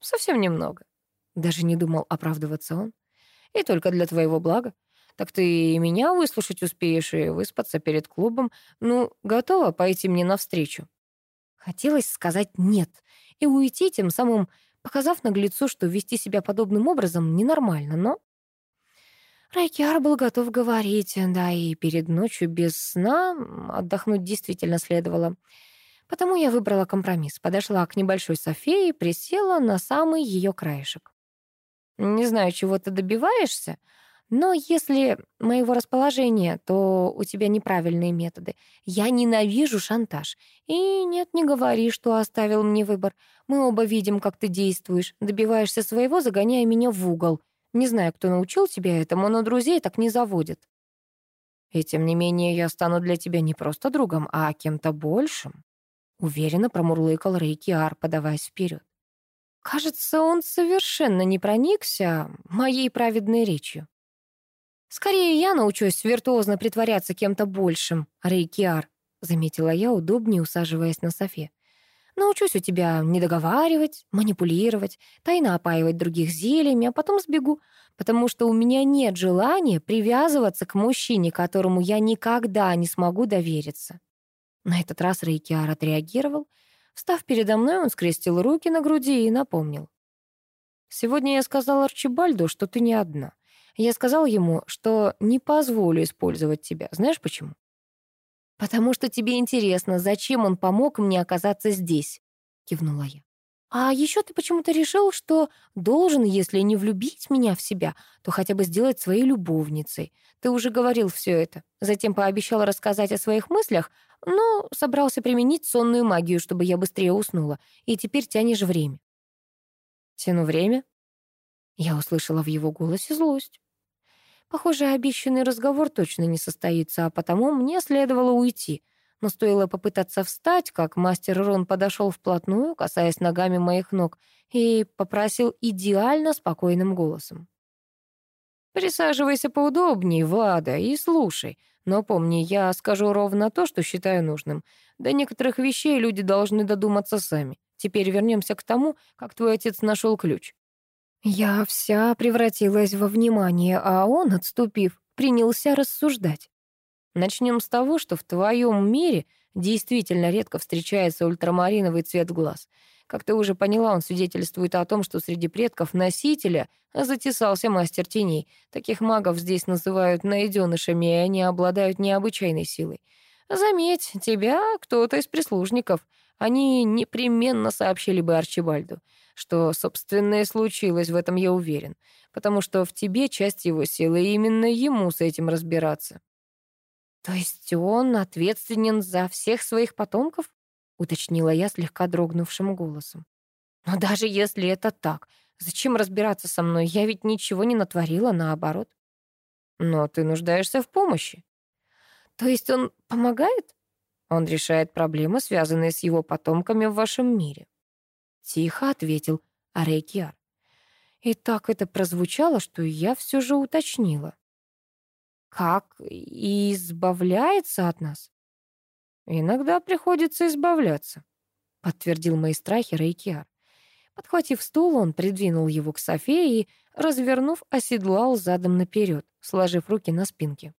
Совсем немного. Даже не думал оправдываться он. И только для твоего блага так ты и меня выслушать успеешь и выспаться перед клубом. Ну, готова пойти мне навстречу?» Хотелось сказать «нет» и уйти, тем самым показав наглецу, что вести себя подобным образом ненормально, но... Райкиар был готов говорить, да и перед ночью без сна отдохнуть действительно следовало. Потому я выбрала компромисс, подошла к небольшой софе и присела на самый ее краешек. «Не знаю, чего ты добиваешься», но если моего расположения, то у тебя неправильные методы. Я ненавижу шантаж. И нет, не говори, что оставил мне выбор. Мы оба видим, как ты действуешь. Добиваешься своего, загоняя меня в угол. Не знаю, кто научил тебя этому, но друзей так не заводит. И тем не менее я стану для тебя не просто другом, а кем-то большим. Уверенно промурлыкал Рейкиар, подаваясь вперед. Кажется, он совершенно не проникся моей праведной речью. «Скорее я научусь виртуозно притворяться кем-то большим, Рейкиар», — заметила я, удобнее усаживаясь на софе. «Научусь у тебя недоговаривать, манипулировать, тайно опаивать других зельями, а потом сбегу, потому что у меня нет желания привязываться к мужчине, которому я никогда не смогу довериться». На этот раз Рейкиар отреагировал. Встав передо мной, он скрестил руки на груди и напомнил. «Сегодня я сказал Арчибальду, что ты не одна. Я сказал ему, что не позволю использовать тебя. Знаешь почему? «Потому что тебе интересно, зачем он помог мне оказаться здесь?» — кивнула я. «А еще ты почему-то решил, что должен, если не влюбить меня в себя, то хотя бы сделать своей любовницей. Ты уже говорил все это. Затем пообещал рассказать о своих мыслях, но собрался применить сонную магию, чтобы я быстрее уснула. И теперь тянешь время». «Тяну время?» Я услышала в его голосе злость. Похоже, обещанный разговор точно не состоится, а потому мне следовало уйти. Но стоило попытаться встать, как мастер Рон подошел вплотную, касаясь ногами моих ног, и попросил идеально спокойным голосом. «Присаживайся поудобнее, Вада, и слушай. Но помни, я скажу ровно то, что считаю нужным. До некоторых вещей люди должны додуматься сами. Теперь вернемся к тому, как твой отец нашел ключ. Я вся превратилась во внимание, а он, отступив, принялся рассуждать. Начнем с того, что в твоем мире действительно редко встречается ультрамариновый цвет глаз. Как ты уже поняла, он свидетельствует о том, что среди предков носителя затесался мастер теней. Таких магов здесь называют найденышами, и они обладают необычайной силой. Заметь, тебя кто-то из прислужников. Они непременно сообщили бы Арчибальду что, собственно, и случилось, в этом я уверен, потому что в тебе часть его силы, и именно ему с этим разбираться». «То есть он ответственен за всех своих потомков?» — уточнила я слегка дрогнувшим голосом. «Но даже если это так, зачем разбираться со мной? Я ведь ничего не натворила, наоборот». «Но ты нуждаешься в помощи». «То есть он помогает?» «Он решает проблемы, связанные с его потомками в вашем мире». Тихо ответил Арегьяр. И так это прозвучало, что я все же уточнила. Как и избавляется от нас? Иногда приходится избавляться, подтвердил мои страхи Рейкиар. Подхватив стул, он придвинул его к Софе и, развернув, оседлал задом наперед, сложив руки на спинке.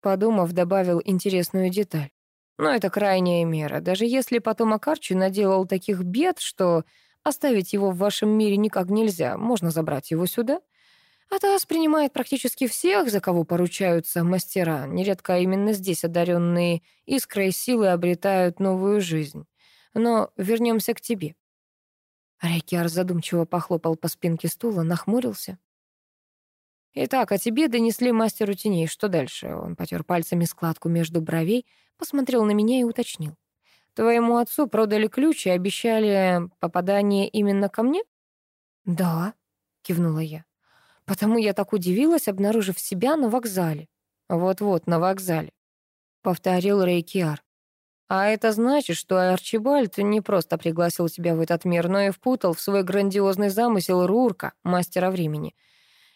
Подумав, добавил интересную деталь. Но это крайняя мера. Даже если потом Акарчу наделал таких бед, что оставить его в вашем мире никак нельзя, можно забрать его сюда. Атас принимает практически всех, за кого поручаются мастера. Нередко именно здесь одаренные искрой силы обретают новую жизнь. Но вернемся к тебе. Райкиар задумчиво похлопал по спинке стула, нахмурился. «Итак, о тебе донесли мастеру теней. Что дальше?» Он потер пальцами складку между бровей, посмотрел на меня и уточнил. «Твоему отцу продали ключ и обещали попадание именно ко мне?» «Да», — кивнула я. «Потому я так удивилась, обнаружив себя на вокзале». «Вот-вот, на вокзале», — повторил Рейкиар. «А это значит, что Арчибальд не просто пригласил тебя в этот мир, но и впутал в свой грандиозный замысел Рурка, мастера времени».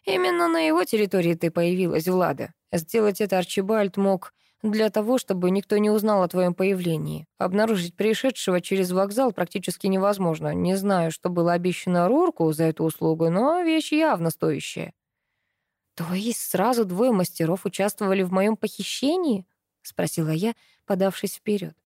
Именно на его территории ты появилась, Влада. Сделать это Арчибальд мог для того, чтобы никто не узнал о твоем появлении. Обнаружить пришедшего через вокзал практически невозможно. Не знаю, что было обещано Рурку за эту услугу, но вещь явно стоящая». «То есть сразу двое мастеров участвовали в моем похищении?» — спросила я, подавшись вперед.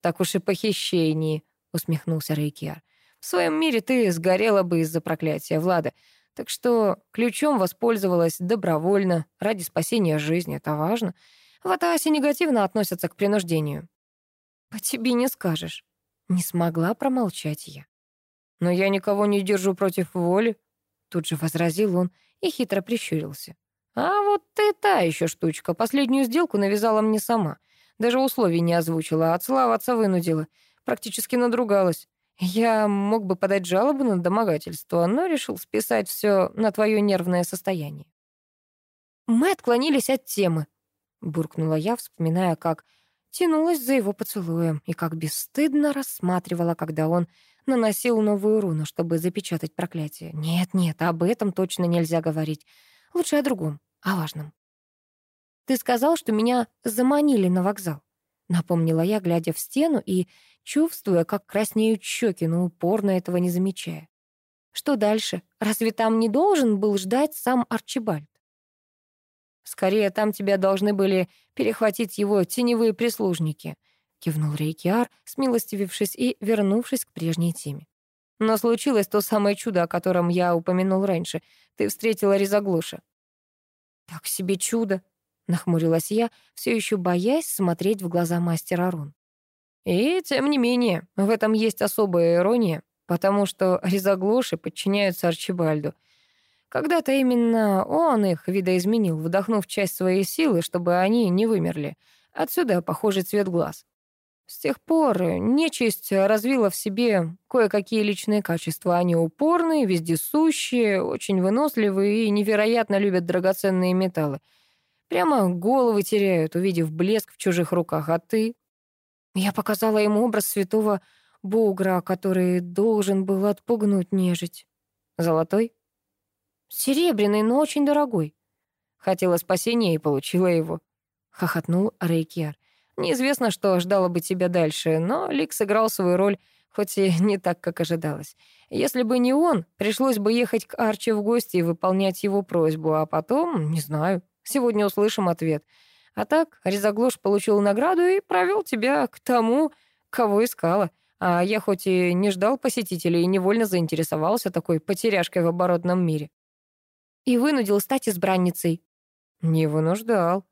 «Так уж и похищение. — усмехнулся Рейкиар. «В своем мире ты сгорела бы из-за проклятия, Влада. Так что ключом воспользовалась добровольно, ради спасения жизни, это важно. В Атаасе негативно относятся к принуждению. «По тебе не скажешь». Не смогла промолчать я. «Но я никого не держу против воли», — тут же возразил он и хитро прищурился. «А вот ты та еще штучка. Последнюю сделку навязала мне сама. Даже условий не озвучила, а отславаться вынудила. Практически надругалась. Я мог бы подать жалобу на домогательство, но решил списать все на твое нервное состояние. Мы отклонились от темы, буркнула я, вспоминая, как тянулась за его поцелуем и как бесстыдно рассматривала, когда он наносил новую руну, чтобы запечатать проклятие. Нет, нет, об этом точно нельзя говорить. Лучше о другом, о важном. Ты сказал, что меня заманили на вокзал. Напомнила я, глядя в стену и чувствуя, как краснеют щеки, но упорно этого не замечая. Что дальше? Разве там не должен был ждать сам Арчибальд? Скорее, там тебя должны были перехватить его теневые прислужники, кивнул Рейкиар, смилостивившись и вернувшись к прежней теме. Но случилось то самое чудо, о котором я упомянул раньше. Ты встретила Резоглуша. Так себе чудо, нахмурилась я, все еще боясь смотреть в глаза мастера Рун. И, тем не менее, в этом есть особая ирония, потому что ризоглуши подчиняются Арчибальду. Когда-то именно он их видоизменил, вдохнув часть своей силы, чтобы они не вымерли. Отсюда похожий цвет глаз. С тех пор нечисть развила в себе кое-какие личные качества. Они упорные, вездесущие, очень выносливые и невероятно любят драгоценные металлы. Прямо головы теряют, увидев блеск в чужих руках. А ты? Я показала ему образ святого Бугра, который должен был отпугнуть нежить. Золотой? Серебряный, но очень дорогой. Хотела спасения и получила его. Хохотнул Рейкиар. Неизвестно, что ждало бы тебя дальше, но Лик сыграл свою роль, хоть и не так, как ожидалось. Если бы не он, пришлось бы ехать к Арчи в гости и выполнять его просьбу, а потом, не знаю, сегодня услышим ответ — а так, Резоглош получил награду и провел тебя к тому, кого искала. А я хоть и не ждал посетителей, невольно заинтересовался такой потеряшкой в оборотном мире. И вынудил стать избранницей. Не вынуждал.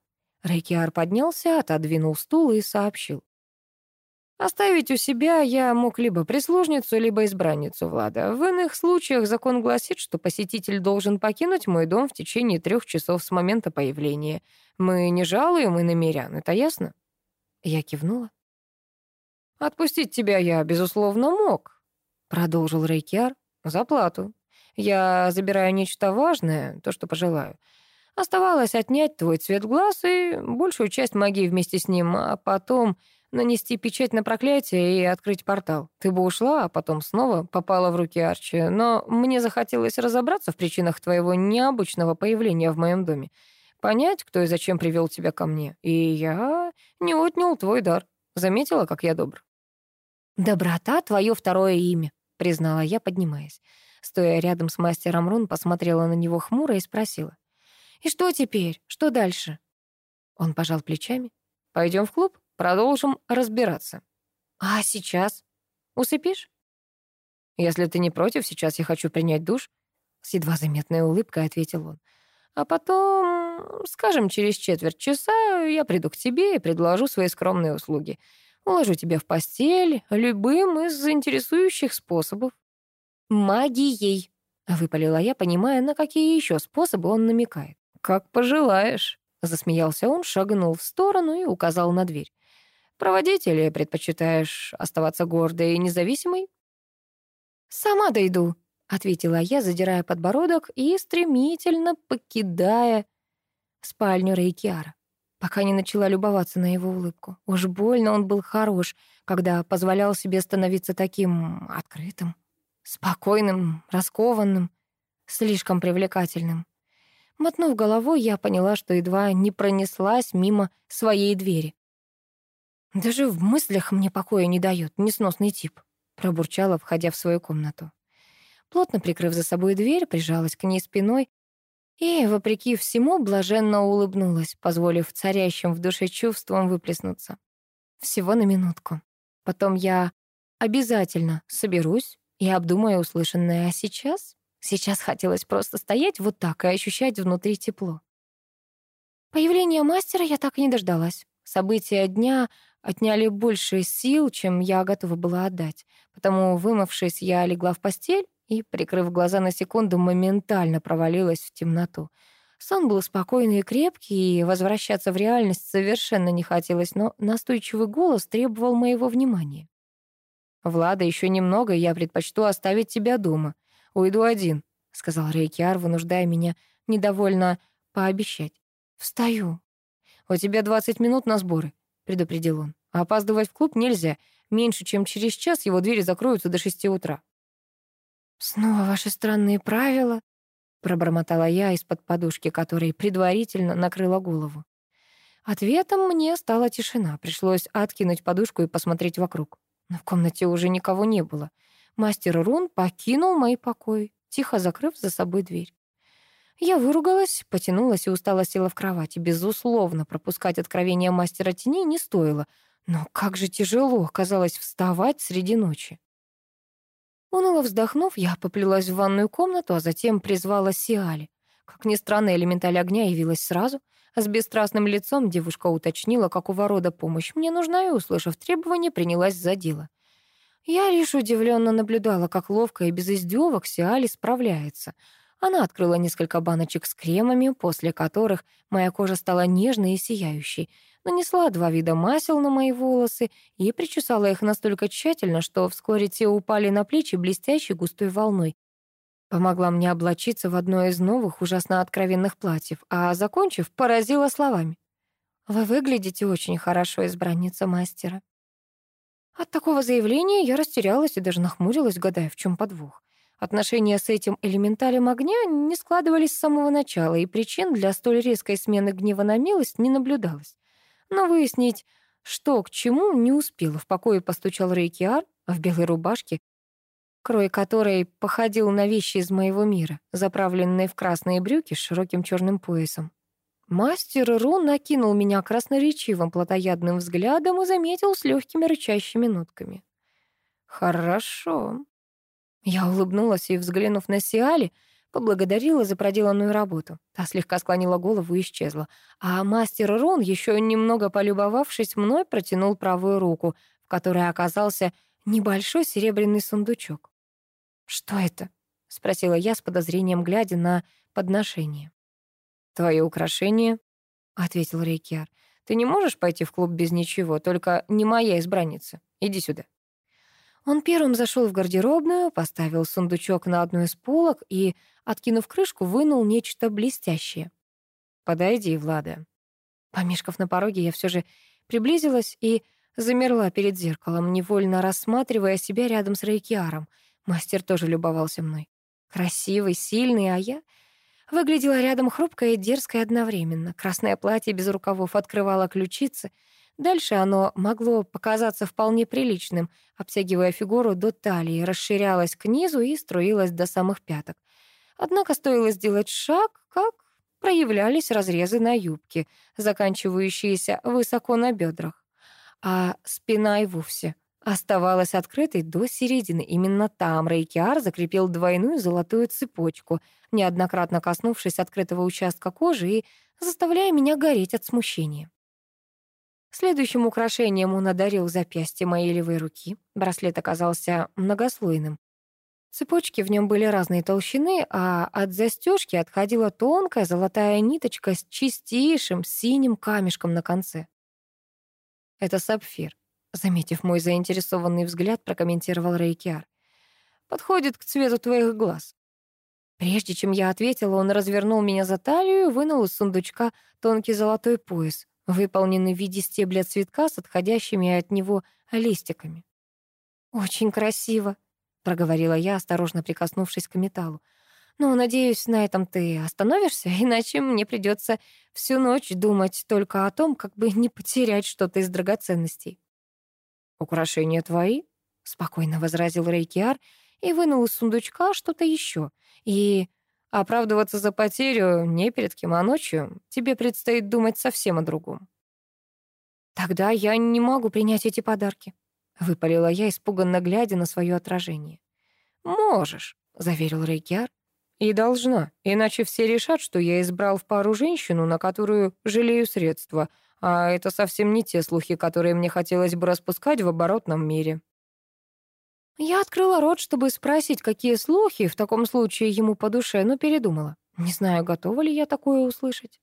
Рейкиар поднялся, отодвинул стул и сообщил. Оставить у себя я мог либо прислужницу, либо избранницу Влада. В иных случаях закон гласит, что посетитель должен покинуть мой дом в течение трех часов с момента появления. Мы не жалуем и намерян, это ясно?» Я кивнула. «Отпустить тебя я, безусловно, мог», — продолжил Рейкиар, — «за плату. Я забираю нечто важное, то, что пожелаю. Оставалось отнять твой цвет глаз и большую часть магии вместе с ним, а потом...» нанести печать на проклятие и открыть портал. Ты бы ушла, а потом снова попала в руки Арчи. Но мне захотелось разобраться в причинах твоего необычного появления в моем доме. Понять, кто и зачем привел тебя ко мне. И я не отнял твой дар. Заметила, как я добр? «Доброта — твое второе имя», — признала я, поднимаясь. Стоя рядом с мастером рун, посмотрела на него хмуро и спросила. «И что теперь? Что дальше?» Он пожал плечами. «Пойдем в клуб?» Продолжим разбираться. А сейчас? Усыпишь? Если ты не против, сейчас я хочу принять душ. С едва заметной улыбкой ответил он. А потом, скажем, через четверть часа я приду к тебе и предложу свои скромные услуги. Уложу тебя в постель любым из интересующих способов. Магией, выпалила я, понимая, на какие еще способы он намекает. Как пожелаешь, засмеялся он, шагнул в сторону и указал на дверь. Проводить или предпочитаешь оставаться гордой и независимой?» «Сама дойду», — ответила я, задирая подбородок и стремительно покидая спальню Рейкиара, пока не начала любоваться на его улыбку. Уж больно он был хорош, когда позволял себе становиться таким открытым, спокойным, раскованным, слишком привлекательным. Мотнув головой, я поняла, что едва не пронеслась мимо своей двери. Даже в мыслях мне покоя не дает, несносный тип», — пробурчала, входя в свою комнату. Плотно прикрыв за собой дверь, прижалась к ней спиной и, вопреки всему, блаженно улыбнулась, позволив царящим в душе чувствам выплеснуться. Всего на минутку. Потом я обязательно соберусь и обдумаю услышанное. А сейчас? Сейчас хотелось просто стоять вот так и ощущать внутри тепло. Появления мастера я так и не дождалась. События дня отняли больше сил, чем я готова была отдать. Потому, вымывшись, я легла в постель и, прикрыв глаза на секунду, моментально провалилась в темноту. Сон был спокойный и крепкий, и возвращаться в реальность совершенно не хотелось, но настойчивый голос требовал моего внимания. «Влада, еще немного, и я предпочту оставить тебя дома. Уйду один», — сказал Рейкиар, вынуждая меня недовольно пообещать. «Встаю. У тебя 20 минут на сборы предупредил он. «Опаздывать в клуб нельзя. Меньше, чем через час его двери закроются до шести утра». «Снова ваши странные правила?» — пробормотала я из-под подушки, которой предварительно накрыла голову. Ответом мне стала тишина. Пришлось откинуть подушку и посмотреть вокруг. Но в комнате уже никого не было. Мастер Рун покинул мои покой, тихо закрыв за собой дверь. Я выругалась, потянулась и устала села в кровати. Безусловно, пропускать откровение мастера теней не стоило. Но как же тяжело оказалось вставать среди ночи. Уныло вздохнув, я поплелась в ванную комнату, а затем призвала Сиали. Как ни странно, элементаль огня явилась сразу. А с бесстрастным лицом девушка уточнила, какого рода помощь мне нужна, и, услышав требование, принялась за дело. Я лишь удивленно наблюдала, как ловко и без издевок Сиали справляется — она открыла несколько баночек с кремами, после которых моя кожа стала нежной и сияющей, нанесла два вида масел на мои волосы и причесала их настолько тщательно, что вскоре те упали на плечи блестящей густой волной. Помогла мне облачиться в одно из новых ужасно откровенных платьев, а, закончив, поразила словами. «Вы выглядите очень хорошо, избранница мастера». От такого заявления я растерялась и даже нахмурилась, гадая, в чем подвох. Отношения с этим элементалем огня не складывались с самого начала, и причин для столь резкой смены гнева на милость не наблюдалось. Но выяснить, что к чему, не успел. В покое постучал Рейкиар в белой рубашке, крой которой походил на вещи из моего мира, заправленные в красные брюки с широким черным поясом. Мастер Ру накинул меня красноречивым плотоядным взглядом и заметил с легкими рычащими нотками. «Хорошо», я улыбнулась и, взглянув на Сиали, поблагодарила за проделанную работу. Та слегка склонила голову и исчезла. А мастер Рон, еще немного полюбовавшись мной, протянул правую руку, в которой оказался небольшой серебряный сундучок. «Что это?» — спросила я с подозрением, глядя на подношение. Твои украшения, — ответил Рейкиар. «Ты не можешь пойти в клуб без ничего, только не моя избранница. Иди сюда». Он первым зашел в гардеробную, поставил сундучок на одну из полок и, откинув крышку, вынул нечто блестящее. «Подойди, Влада». Помешков на пороге, я все же приблизилась и замерла перед зеркалом, невольно рассматривая себя рядом с Рейкиаром. Мастер тоже любовался мной. Красивый, сильный, а я... Выглядела рядом хрупкая и дерзкая одновременно. Красное платье без рукавов открывало ключицы — Дальше оно могло показаться вполне приличным, обтягивая фигуру до талии, расширялось к низу и струилось до самых пяток. Однако стоило сделать шаг, как проявлялись разрезы на юбке, заканчивающиеся высоко на бедрах. А спина и вовсе оставалась открытой до середины. Именно там Рейкиар закрепил двойную золотую цепочку, неоднократно коснувшись открытого участка кожи и заставляя меня гореть от смущения. Следующим украшением он одарил запястье моей левой руки. Браслет оказался многослойным. Цепочки в нем были разной толщины, а от застежки отходила тонкая золотая ниточка с чистейшим синим камешком на конце. «Это сапфир», — заметив мой заинтересованный взгляд, прокомментировал Рейкиар. «Подходит к цвету твоих глаз». Прежде чем я ответила, он развернул меня за талию и вынул из сундучка тонкий золотой пояс выполнены в виде стебля цветка с отходящими от него листиками. «Очень красиво», — проговорила я, осторожно прикоснувшись к металлу. «Ну, надеюсь, на этом ты остановишься, иначе мне придется всю ночь думать только о том, как бы не потерять что-то из драгоценностей». «Украшения твои?» — спокойно возразил Рейкиар и вынул из сундучка что-то еще. И Оправдываться за потерю не перед кем, а ночью тебе предстоит думать совсем о другом. Тогда я не могу принять эти подарки, выпалила я, испуганно глядя на свое отражение. Можешь, заверил Рейкиар. И должна, иначе все решат, что я избрал в пару женщину, на которую жалею средства, а это совсем не те слухи, которые мне хотелось бы распускать в оборотном мире. Я открыла рот, чтобы спросить, какие слухи в таком случае ему по душе, но передумала. Не знаю, готова ли я такое услышать.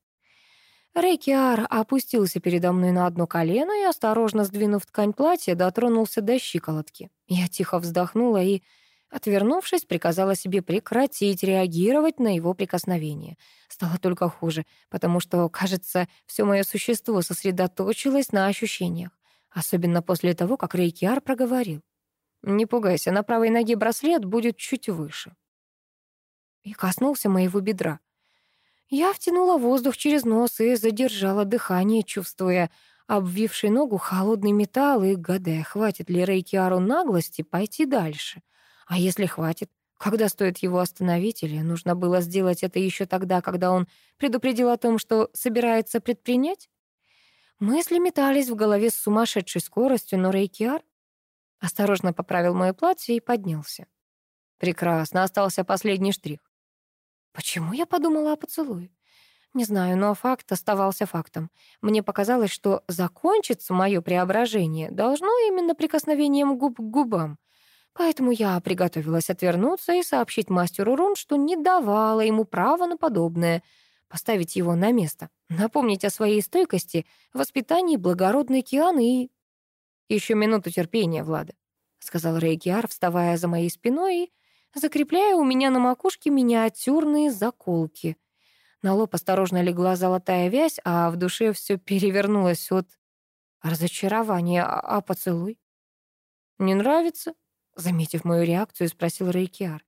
Рейкиар опустился передо мной на одно колено и, осторожно сдвинув ткань платья, дотронулся до щиколотки. Я тихо вздохнула и, отвернувшись, приказала себе прекратить реагировать на его прикосновение. Стало только хуже, потому что, кажется, все мое существо сосредоточилось на ощущениях, особенно после того, как Рейкиар проговорил. Не пугайся, на правой ноге браслет будет чуть выше. И коснулся моего бедра. Я втянула воздух через нос и задержала дыхание, чувствуя обвивший ногу холодный металл и гадая, хватит ли Рейкиару наглости пойти дальше. А если хватит, когда стоит его остановить, или нужно было сделать это еще тогда, когда он предупредил о том, что собирается предпринять? Мысли метались в голове с сумасшедшей скоростью, но Рейкиар осторожно поправил мое платье и поднялся. Прекрасно, остался последний штрих. Почему я подумала о поцелуе? Не знаю, но факт оставался фактом. Мне показалось, что закончится мое преображение должно именно прикосновением губ к губам. Поэтому я приготовилась отвернуться и сообщить мастеру Рун, что не давала ему права на подобное, поставить его на место, напомнить о своей стойкости, воспитании благородной Кианы и «Еще минуту терпения, Влада», — сказал Рейгиар, вставая за моей спиной и закрепляя у меня на макушке миниатюрные заколки. На лоб осторожно легла золотая вязь, а в душе все перевернулось от разочарования. А, а поцелуй? «Не нравится?» — заметив мою реакцию, спросил Рейкиар.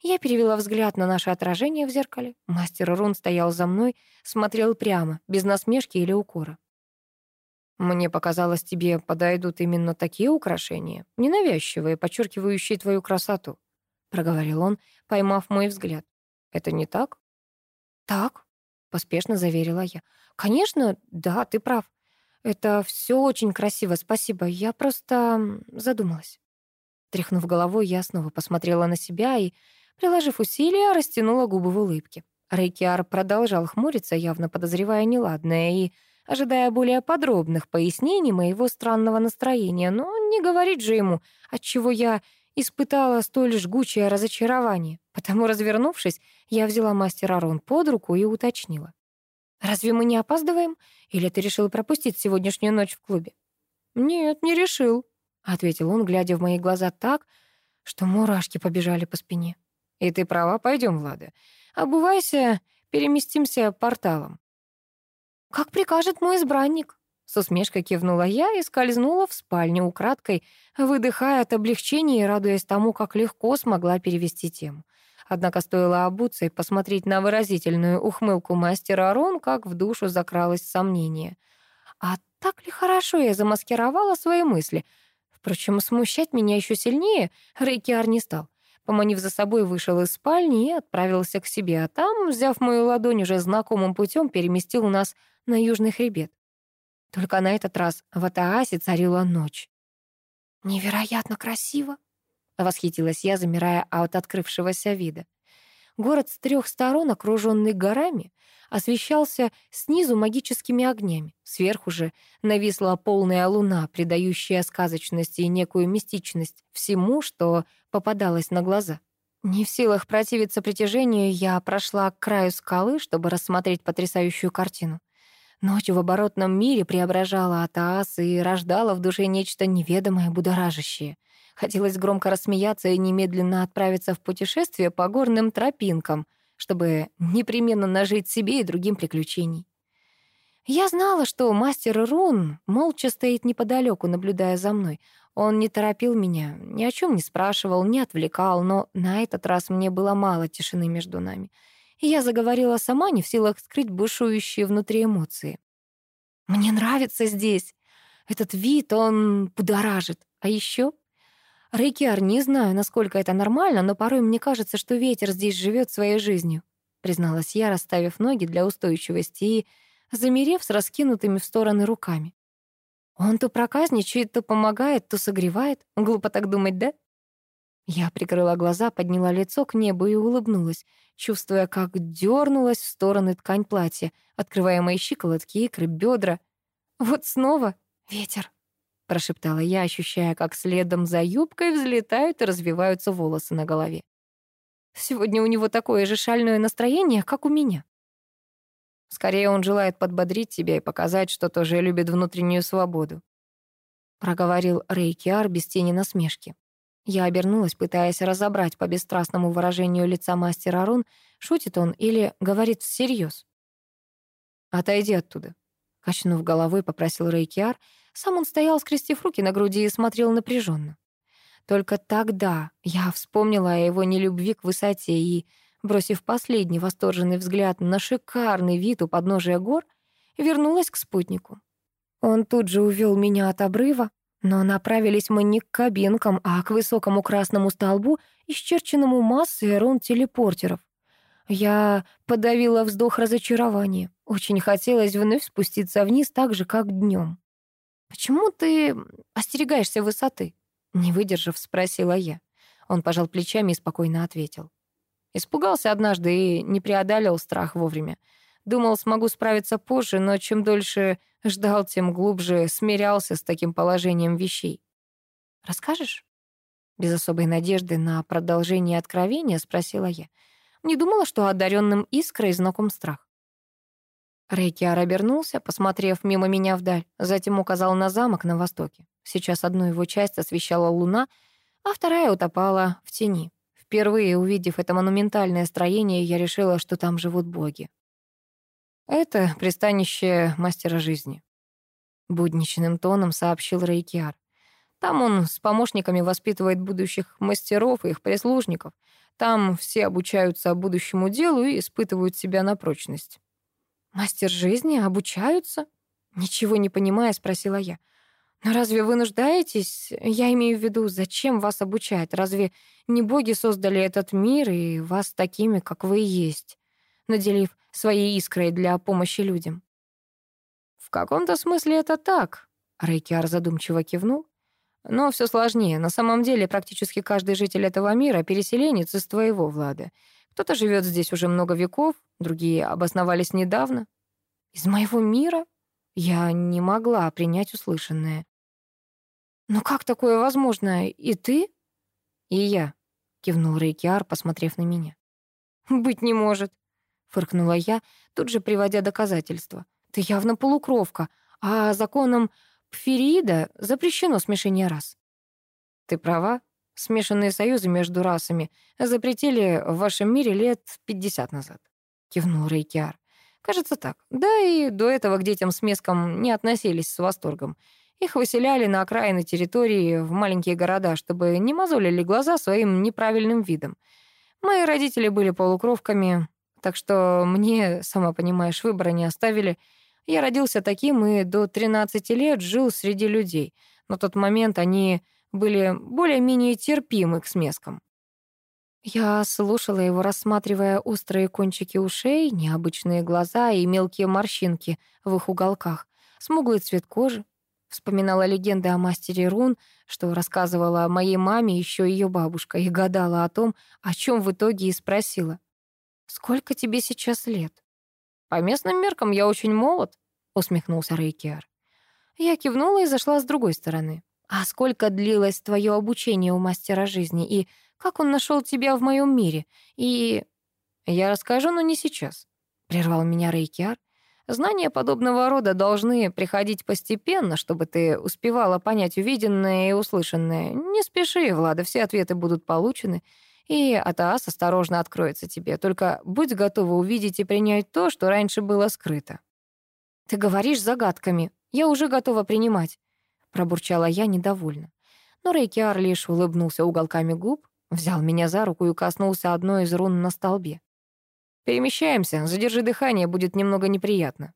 Я перевела взгляд на наше отражение в зеркале. Мастер Рун стоял за мной, смотрел прямо, без насмешки или укора. Мне показалось, тебе подойдут именно такие украшения, ненавязчивые, подчеркивающие твою красоту», — проговорил он, поймав мой взгляд. «Это не так?» «Так», — поспешно заверила я. «Конечно, да, ты прав. Это все очень красиво, спасибо. Я просто задумалась». Тряхнув головой, я снова посмотрела на себя и, приложив усилия, растянула губы в улыбке. Рейкиар продолжал хмуриться, явно подозревая неладное, и ожидая более подробных пояснений моего странного настроения, но не говорит же ему, отчего я испытала столь жгучее разочарование. Потому, развернувшись, я взяла мастера Рон под руку и уточнила. «Разве мы не опаздываем? Или ты решил пропустить сегодняшнюю ночь в клубе?» «Нет, не решил», — ответил он, глядя в мои глаза так, что мурашки побежали по спине. «И ты права, пойдем, Влада. Обувайся, переместимся порталом. «Как прикажет мой избранник?» С усмешкой кивнула я и скользнула в спальню украдкой, выдыхая от облегчения и радуясь тому, как легко смогла перевести тему. Однако стоило обуться и посмотреть на выразительную ухмылку мастера Рон, как в душу закралось сомнение. А так ли хорошо я замаскировала свои мысли? Впрочем, смущать меня еще сильнее Рейкиар не стал. Поманив за собой, вышел из спальни и отправился к себе, а там, взяв мою ладонь уже знакомым путем, переместил нас на южный хребет. Только на этот раз в Атаасе царила ночь. «Невероятно красиво!» — восхитилась я, замирая от открывшегося вида. Город с трех сторон, окруженный горами, освещался снизу магическими огнями. Сверху же нависла полная луна, придающая сказочности и некую мистичность всему, что попадалась на глаза. Не в силах противиться притяжению, я прошла к краю скалы, чтобы рассмотреть потрясающую картину. Ночь в оборотном мире преображала Атаас и рождала в душе нечто неведомое, будоражащее. Хотелось громко рассмеяться и немедленно отправиться в путешествие по горным тропинкам, чтобы непременно нажить себе и другим приключений. Я знала, что мастер Рун молча стоит неподалеку, наблюдая за мной. Он не торопил меня, ни о чем не спрашивал, не отвлекал, но на этот раз мне было мало тишины между нами. И я заговорила сама, не в силах скрыть бушующие внутри эмоции. «Мне нравится здесь. Этот вид, он будоражит. А еще Рейкиар, не знаю, насколько это нормально, но порой мне кажется, что ветер здесь живет своей жизнью», призналась я, расставив ноги для устойчивости и замерев с раскинутыми в стороны руками. «Он то проказничает, то помогает, то согревает. Глупо так думать, да?» Я прикрыла глаза, подняла лицо к небу и улыбнулась, чувствуя, как дернулась в стороны ткань платья, открывая мои щиколотки, икры, бедра. «Вот снова ветер!» — прошептала я, ощущая, как следом за юбкой взлетают и развиваются волосы на голове. «Сегодня у него такое же шальное настроение, как у меня». Скорее он желает подбодрить тебя и показать, что тоже любит внутреннюю свободу. Проговорил Рейкиар без тени насмешки. Я обернулась, пытаясь разобрать по бесстрастному выражению лица мастера Рун. шутит он или говорит всерьез. «Отойди оттуда», — качнув головой, попросил Рейкиар. Сам он стоял, скрестив руки на груди и смотрел напряженно. Только тогда я вспомнила о его нелюбви к высоте и бросив последний восторженный взгляд на шикарный вид у подножия гор, вернулась к спутнику. Он тут же увел меня от обрыва, но направились мы не к кабинкам, а к высокому красному столбу, исчерченному массой рун телепортеров. Я подавила вздох разочарования. Очень хотелось вновь спуститься вниз так же, как днем. «Почему ты остерегаешься высоты?» Не выдержав, спросила я. Он пожал плечами и спокойно ответил. Испугался однажды и не преодолел страх вовремя. Думал, смогу справиться позже, но чем дольше ждал, тем глубже смирялся с таким положением вещей. «Расскажешь?» Без особой надежды на продолжение откровения спросила я. Не думала, что одаренным искрой знаком страх. Рейкиар обернулся, посмотрев мимо меня вдаль, затем указал на замок на востоке. Сейчас одну его часть освещала луна, а вторая утопала в тени. Впервые увидев это монументальное строение, я решила, что там живут боги. Это пристанище мастера жизни. Будничным тоном сообщил Рейкиар. Там он с помощниками воспитывает будущих мастеров и их прислужников. Там все обучаются будущему делу и испытывают себя на прочность. «Мастер жизни? Обучаются?» Ничего не понимая, спросила я. Ну, разве вы нуждаетесь? Я имею в виду, зачем вас обучают? Разве не боги создали этот мир и вас такими, как вы есть, наделив своей искрой для помощи людям? В каком-то смысле это так, Рейкиар задумчиво кивнул. Но все сложнее. На самом деле практически каждый житель этого мира — переселенец из твоего, Влада. Кто-то живет здесь уже много веков, другие обосновались недавно. Из моего мира? Я не могла принять услышанное. «Но как такое возможно? И ты?» «И я», — кивнул Рейкиар, посмотрев на меня. «Быть не может», — фыркнула я, тут же приводя доказательства. «Ты явно полукровка, а законом Пферида запрещено смешение рас». «Ты права. Смешанные союзы между расами запретили в вашем мире лет 50 назад», — кивнул Рейкиар. «Кажется так. Да и до этого к детям с меском не относились с восторгом. Их выселяли на окраины территории в маленькие города, чтобы не мозолили глаза своим неправильным видом. Мои родители были полукровками, так что мне, сама понимаешь, выбора не оставили. Я родился таким и до 13 лет жил среди людей. На тот момент они были более-менее терпимы к смескам. Я слушала его, рассматривая острые кончики ушей, необычные глаза и мелкие морщинки в их уголках, смуглый цвет кожи, вспоминала легенды о мастере Рун, что рассказывала моей маме еще ее бабушка, и гадала о том, о чем в итоге и спросила. «Сколько тебе сейчас лет?» «По местным меркам я очень молод», — усмехнулся Рейкиар. Я кивнула и зашла с другой стороны. «А сколько длилось твое обучение у мастера жизни? И как он нашел тебя в моем мире? И...» «Я расскажу, но не сейчас», — прервал меня Рейкиар. Знания подобного рода должны приходить постепенно, чтобы ты успевала понять увиденное и услышанное. Не спеши, Влада, все ответы будут получены, и Атаас осторожно откроется тебе. Только будь готова увидеть и принять то, что раньше было скрыто. «Ты говоришь загадками. Я уже готова принимать», — пробурчала я недовольно. Но Рейкиар лишь улыбнулся уголками губ, взял меня за руку и коснулся одной из рун на столбе. Перемещаемся, задержи дыхание, будет немного неприятно.